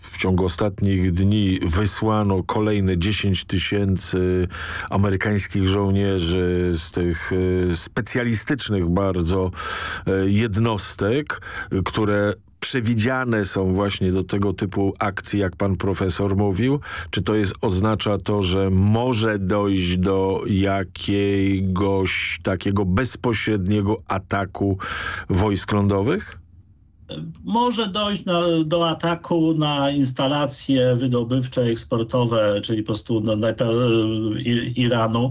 w ciągu ostatnich dni wysłano kolejne 10 tysięcy amerykańskich żołnierzy z tych e, specjalistycznych bardzo e, jednostek, które przewidziane są właśnie do tego typu akcji, jak pan profesor mówił? Czy to jest oznacza to, że może dojść do jakiegoś takiego bezpośredniego ataku wojsk lądowych? Może dojść na, do ataku na instalacje wydobywcze, eksportowe, czyli po prostu no, Iranu,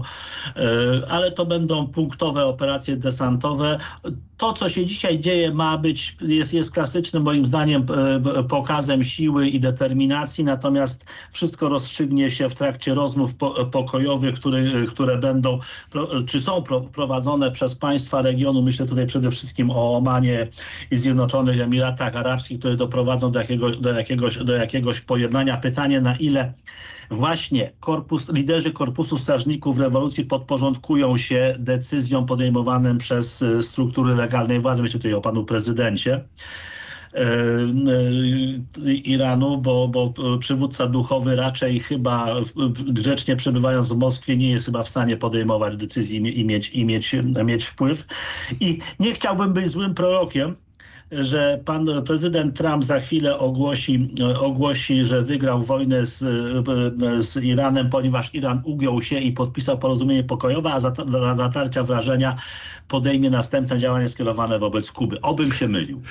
e, ale to będą punktowe operacje desantowe to, co się dzisiaj dzieje, ma być, jest, jest klasycznym moim zdaniem e, pokazem siły i determinacji, natomiast wszystko rozstrzygnie się w trakcie rozmów pokojowych, które, które będą, czy są prowadzone przez państwa regionu. Myślę tutaj przede wszystkim o Omanie i Zjednoczonych Emiratach Arabskich, które doprowadzą do jakiegoś, do jakiegoś, do jakiegoś pojednania. Pytanie, na ile właśnie korpus, liderzy Korpusu Strażników Rewolucji podporządkują się decyzjom podejmowanym przez e, struktury legalnej władzy. Myślę tutaj o panu prezydencie. E, e, Iranu, bo, bo przywódca duchowy raczej chyba grzecznie przebywając w Moskwie nie jest chyba w stanie podejmować decyzji i mieć, i mieć, mieć wpływ. I nie chciałbym być złym prorokiem, że pan prezydent Trump za chwilę ogłosi, ogłosi że wygrał wojnę z, z Iranem, ponieważ Iran ugiął się i podpisał porozumienie pokojowe, a dla zatarcia wrażenia podejmie następne działania skierowane wobec Kuby. Obym się mylił.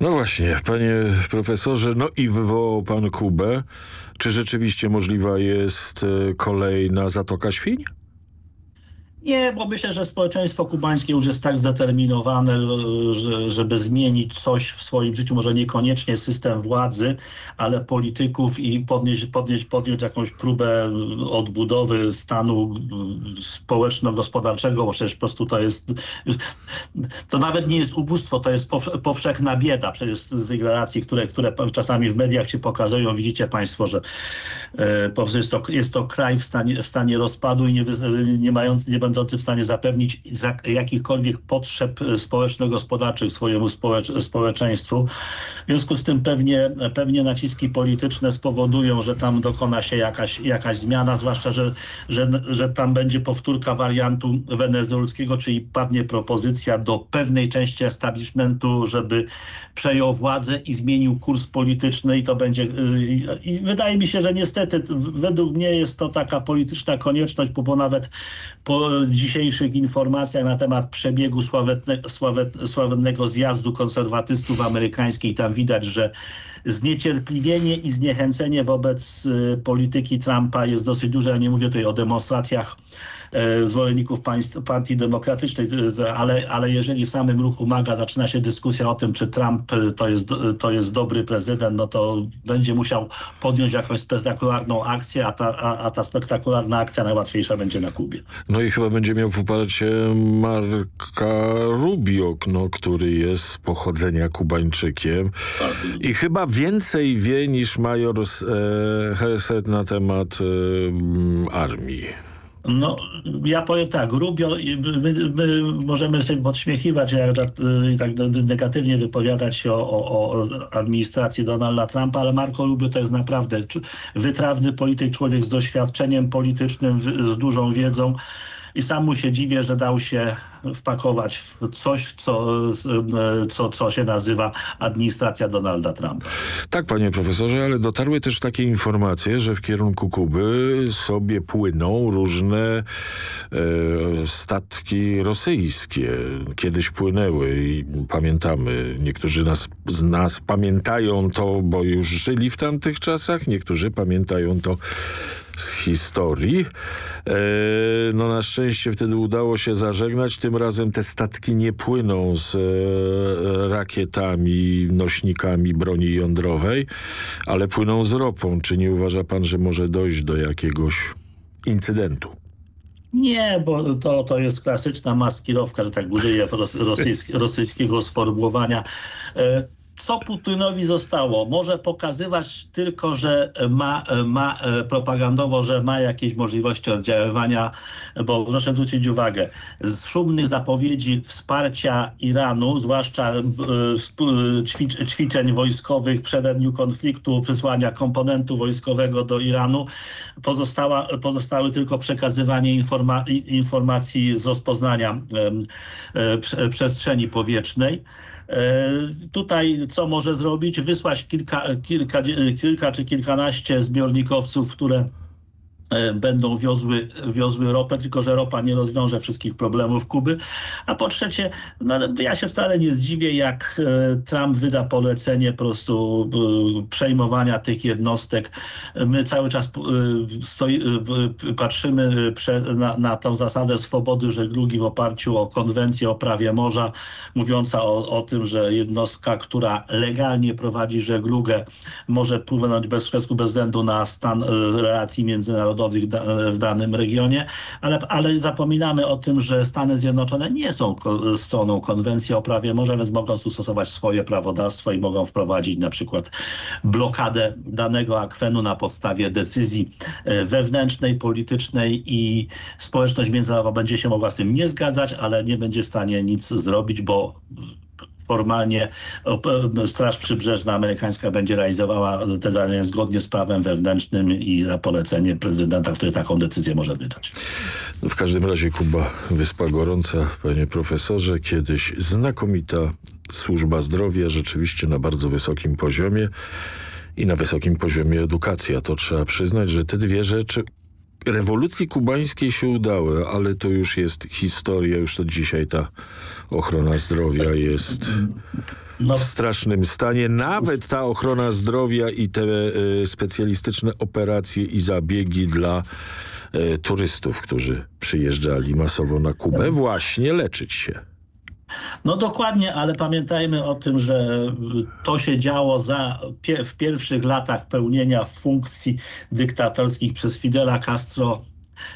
No właśnie, panie profesorze, no i wywołał pan Kubę. Czy rzeczywiście możliwa jest e, kolejna Zatoka Świń? Nie, bo myślę, że społeczeństwo kubańskie już jest tak zdeterminowane, że, żeby zmienić coś w swoim życiu, może niekoniecznie system władzy, ale polityków i podnieść, podnieść, podjąć jakąś próbę odbudowy stanu społeczno-gospodarczego, bo przecież po prostu to jest, to nawet nie jest ubóstwo, to jest powszechna bieda. Przecież z deklaracji, które, które czasami w mediach się pokazują, widzicie państwo, że e, po prostu jest to, jest to kraj w stanie, w stanie rozpadu i nie, nie mając, nie będący w stanie zapewnić jakichkolwiek potrzeb społeczno-gospodarczych swojemu społecz społeczeństwu. W związku z tym pewnie, pewnie naciski polityczne spowodują, że tam dokona się jakaś, jakaś zmiana, zwłaszcza, że, że, że tam będzie powtórka wariantu wenezuelskiego, czyli padnie propozycja do pewnej części establishmentu, żeby przejął władzę i zmienił kurs polityczny i to będzie... I wydaje mi się, że niestety według mnie jest to taka polityczna konieczność, bo nawet po dzisiejszych informacjach na temat przebiegu sławetne, sławet, sławetnego zjazdu konserwatystów amerykańskich. Tam widać, że zniecierpliwienie i zniechęcenie wobec y, polityki Trumpa jest dosyć duże. Ja nie mówię tutaj o demonstracjach zwolenników państw, Partii Demokratycznej, ale, ale jeżeli w samym ruchu MAGA zaczyna się dyskusja o tym, czy Trump to jest, to jest dobry prezydent, no to będzie musiał podjąć jakąś spektakularną akcję, a ta, a, a ta spektakularna akcja najłatwiejsza będzie na Kubie. No i chyba będzie miał poparcie Marka Rubio, no, który jest pochodzenia Kubańczykiem i chyba więcej wie niż major e, Heset na temat e, armii. No, ja powiem tak, Rubio, my, my możemy sobie podśmiechiwać i tak negatywnie wypowiadać się o, o, o, administracji Donalda Trumpa, ale Marco Rubio to jest naprawdę wytrawny polityk, człowiek z doświadczeniem politycznym, z dużą wiedzą i sam mu się dziwię, że dał się wpakować w coś, co, co, co się nazywa administracja Donalda Trumpa. Tak, panie profesorze, ale dotarły też takie informacje, że w kierunku Kuby sobie płyną różne e, statki rosyjskie. Kiedyś płynęły i pamiętamy, niektórzy nas, z nas pamiętają to, bo już żyli w tamtych czasach, niektórzy pamiętają to z historii. E, no na szczęście wtedy udało się zażegnać. Tym razem te statki nie płyną z e, rakietami, nośnikami broni jądrowej, ale płyną z ropą. Czy nie uważa pan, że może dojść do jakiegoś incydentu? Nie, bo to, to jest klasyczna maskirowka, że tak użyję rosyjskiego sformułowania. E, co Putynowi zostało? Może pokazywać tylko, że ma, ma e, propagandowo, że ma jakieś możliwości oddziaływania, bo proszę zwrócić uwagę, z szumnych zapowiedzi wsparcia Iranu, zwłaszcza e, ćwiczeń wojskowych przed dniu konfliktu, przysłania komponentu wojskowego do Iranu, pozostała, pozostały tylko przekazywanie informa informacji z rozpoznania e, przestrzeni powietrznej. E, tutaj co może zrobić? Wysłać kilka, kilka, kilka czy kilkanaście zbiornikowców, które będą wiozły, wiozły ropę, tylko że ropa nie rozwiąże wszystkich problemów Kuby. A po trzecie, no, ja się wcale nie zdziwię, jak e, Trump wyda polecenie po prostu e, przejmowania tych jednostek. My cały czas stoi, patrzymy na, na tą zasadę swobody żeglugi w oparciu o konwencję o prawie morza, mówiąca o, o tym, że jednostka, która legalnie prowadzi żeglugę, może płynąć bez bez względu na stan relacji międzynarodowych narodowych w danym regionie, ale, ale zapominamy o tym, że Stany Zjednoczone nie są stroną konwencji o prawie. Morza, więc mogą stosować swoje prawodawstwo i mogą wprowadzić na przykład blokadę danego akwenu na podstawie decyzji e, wewnętrznej, politycznej i społeczność międzynarodowa będzie się mogła z tym nie zgadzać, ale nie będzie w stanie nic zrobić, bo formalnie Straż Przybrzeżna amerykańska będzie realizowała te zadania zgodnie z prawem wewnętrznym i za polecenie prezydenta, który taką decyzję może wydać. No w każdym razie Kuba, Wyspa Gorąca, panie profesorze, kiedyś znakomita służba zdrowia, rzeczywiście na bardzo wysokim poziomie i na wysokim poziomie edukacja. To trzeba przyznać, że te dwie rzeczy rewolucji kubańskiej się udały, ale to już jest historia, już to dzisiaj ta ochrona zdrowia jest w strasznym stanie. Nawet ta ochrona zdrowia i te y, specjalistyczne operacje i zabiegi dla y, turystów, którzy przyjeżdżali masowo na Kubę, właśnie leczyć się. No dokładnie, ale pamiętajmy o tym, że to się działo za, w pierwszych latach pełnienia funkcji dyktatorskich przez Fidela Castro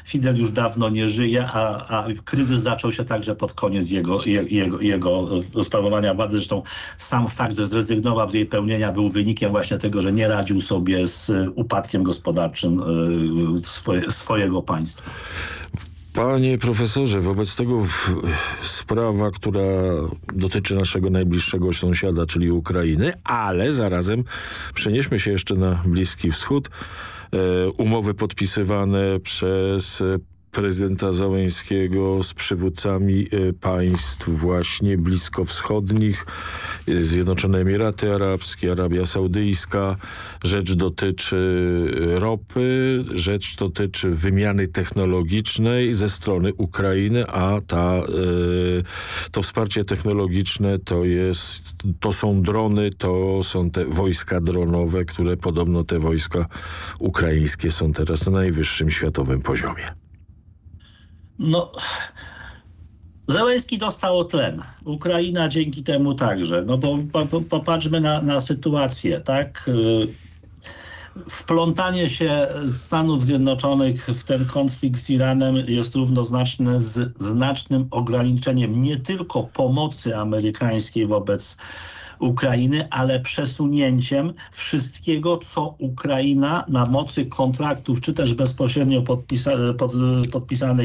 Fidel już dawno nie żyje, a, a kryzys zaczął się także pod koniec jego, jego, jego sprawowania władzy. Zresztą sam fakt, że zrezygnował z jej pełnienia był wynikiem właśnie tego, że nie radził sobie z upadkiem gospodarczym e, swoje, swojego państwa. Panie profesorze, wobec tego sprawa, która dotyczy naszego najbliższego sąsiada, czyli Ukrainy, ale zarazem przenieśmy się jeszcze na Bliski Wschód. E, umowy podpisywane przez prezydenta Załęskiego z przywódcami e, państw właśnie bliskowschodnich, e, Zjednoczone Emiraty Arabskie, Arabia Saudyjska. Rzecz dotyczy ropy, rzecz dotyczy wymiany technologicznej ze strony Ukrainy, a ta, to wsparcie technologiczne to, jest, to są drony, to są te wojska dronowe, które podobno te wojska ukraińskie są teraz na najwyższym światowym poziomie. No... Zełenski dostał tlen. Ukraina dzięki temu także. No bo po, popatrzmy na, na sytuację, tak? Wplątanie się Stanów Zjednoczonych w ten konflikt z Iranem jest równoznaczne z znacznym ograniczeniem nie tylko pomocy amerykańskiej wobec Ukrainy, ale przesunięciem wszystkiego, co Ukraina na mocy kontraktów, czy też bezpośrednio podpisa pod,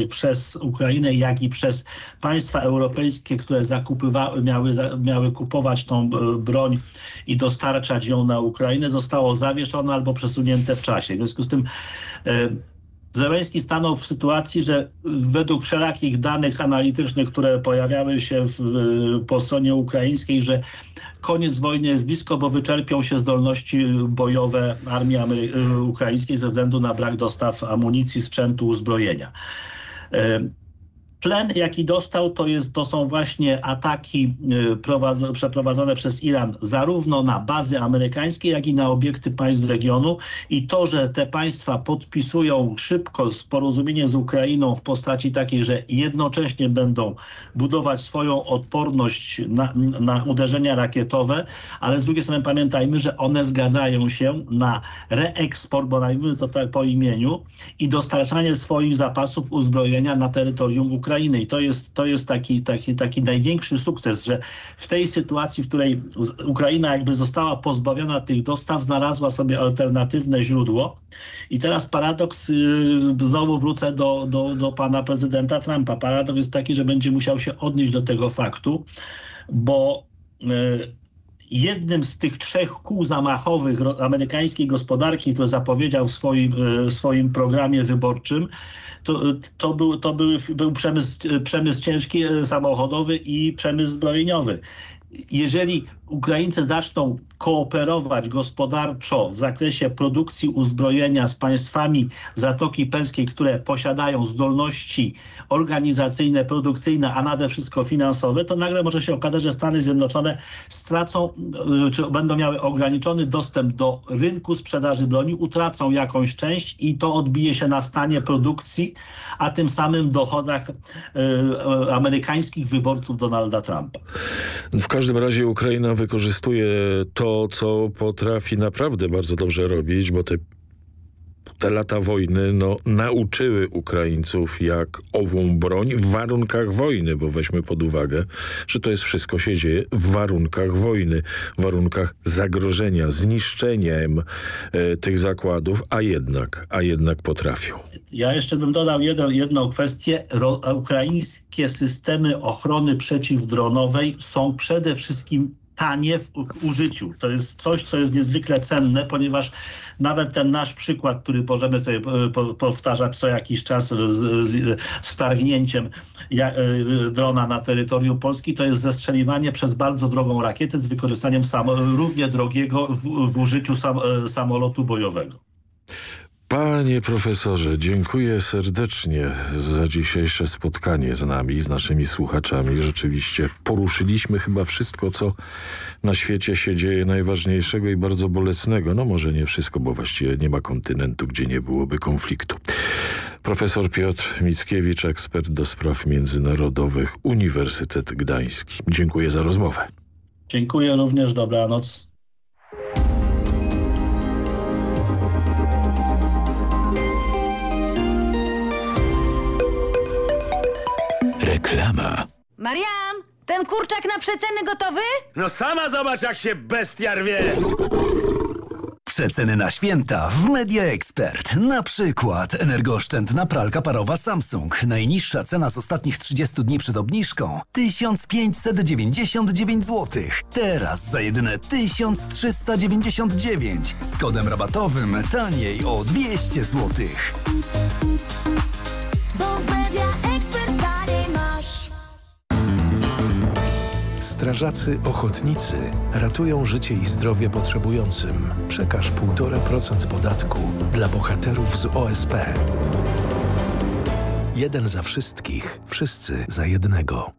przez Ukrainę, jak i przez państwa europejskie, które zakupywały, miały, miały kupować tą e, broń i dostarczać ją na Ukrainę, zostało zawieszone albo przesunięte w czasie. W związku z tym e, Zełenski stanął w sytuacji, że według wszelakich danych analitycznych, które pojawiały się w, po stronie ukraińskiej, że koniec wojny jest blisko, bo wyczerpią się zdolności bojowe armii ukraińskiej ze względu na brak dostaw amunicji, sprzętu, uzbrojenia. Tlen, jaki dostał, to, jest, to są właśnie ataki y, przeprowadzone przez Iran zarówno na bazy amerykańskie, jak i na obiekty państw regionu. I to, że te państwa podpisują szybko porozumienie z Ukrainą w postaci takiej, że jednocześnie będą budować swoją odporność na, na uderzenia rakietowe, ale z drugiej strony pamiętajmy, że one zgadzają się na reeksport, bo nazwijmy to tak po imieniu, i dostarczanie swoich zapasów uzbrojenia na terytorium Ukrainy. Ukrainy. I to jest, to jest taki, taki, taki największy sukces, że w tej sytuacji, w której Ukraina jakby została pozbawiona tych dostaw, znalazła sobie alternatywne źródło. I teraz paradoks, yy, znowu wrócę do, do, do pana prezydenta Trumpa. Paradoks jest taki, że będzie musiał się odnieść do tego faktu, bo yy, jednym z tych trzech kół zamachowych amerykańskiej gospodarki, które zapowiedział w swoim, w swoim programie wyborczym, to, to, był, to był, był przemysł, przemysł ciężki, e, samochodowy i przemysł zbrojeniowy. Jeżeli Ukraińcy zaczną kooperować gospodarczo w zakresie produkcji uzbrojenia z państwami Zatoki Perskiej, które posiadają zdolności organizacyjne, produkcyjne, a nade wszystko finansowe, to nagle może się okazać, że Stany Zjednoczone stracą, y, czy będą miały ograniczony dostęp do rynku sprzedaży broni, utracą jakąś część i to odbije się na stanie produkcji, a tym samym dochodach y, y, amerykańskich wyborców Donalda Trumpa. W każdym razie Ukraina wykorzystuje to, co potrafi naprawdę bardzo dobrze robić, bo te te lata wojny no, nauczyły Ukraińców, jak ową broń w warunkach wojny, bo weźmy pod uwagę, że to jest wszystko się dzieje w warunkach wojny, w warunkach zagrożenia, zniszczeniem e, tych zakładów, a jednak, a jednak potrafią. Ja jeszcze bym dodał jedno, jedną kwestię. Ro, ukraińskie systemy ochrony przeciwdronowej są przede wszystkim tanie w użyciu. To jest coś, co jest niezwykle cenne, ponieważ nawet ten nasz przykład, który możemy sobie e, powtarzać co jakiś czas z, stargnięciem e, drona na terytorium Polski, to jest zestrzeliwanie przez bardzo drogą rakietę z wykorzystaniem równie drogiego w, w użyciu sam, e, samolotu bojowego. Panie profesorze, dziękuję serdecznie za dzisiejsze spotkanie z nami, z naszymi słuchaczami. Rzeczywiście poruszyliśmy chyba wszystko, co na świecie się dzieje najważniejszego i bardzo bolesnego. No może nie wszystko, bo właściwie nie ma kontynentu, gdzie nie byłoby konfliktu. Profesor Piotr Mickiewicz, ekspert do spraw międzynarodowych, Uniwersytet Gdański. Dziękuję za rozmowę. Dziękuję również, dobranoc. Reklama. Marian, ten kurczak na przeceny gotowy? No sama zobacz, jak się bestia rwie. Przeceny na święta w Media Expert. Na przykład energooszczędna pralka parowa Samsung. Najniższa cena z ostatnich 30 dni przed obniżką 1599 zł. Teraz za jedyne 1399. Z kodem rabatowym taniej o 200 zł. Strażacy ochotnicy ratują życie i zdrowie potrzebującym. Przekaż 1,5% podatku dla bohaterów z OSP. Jeden za wszystkich, wszyscy za jednego.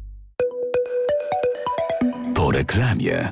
Reklamie.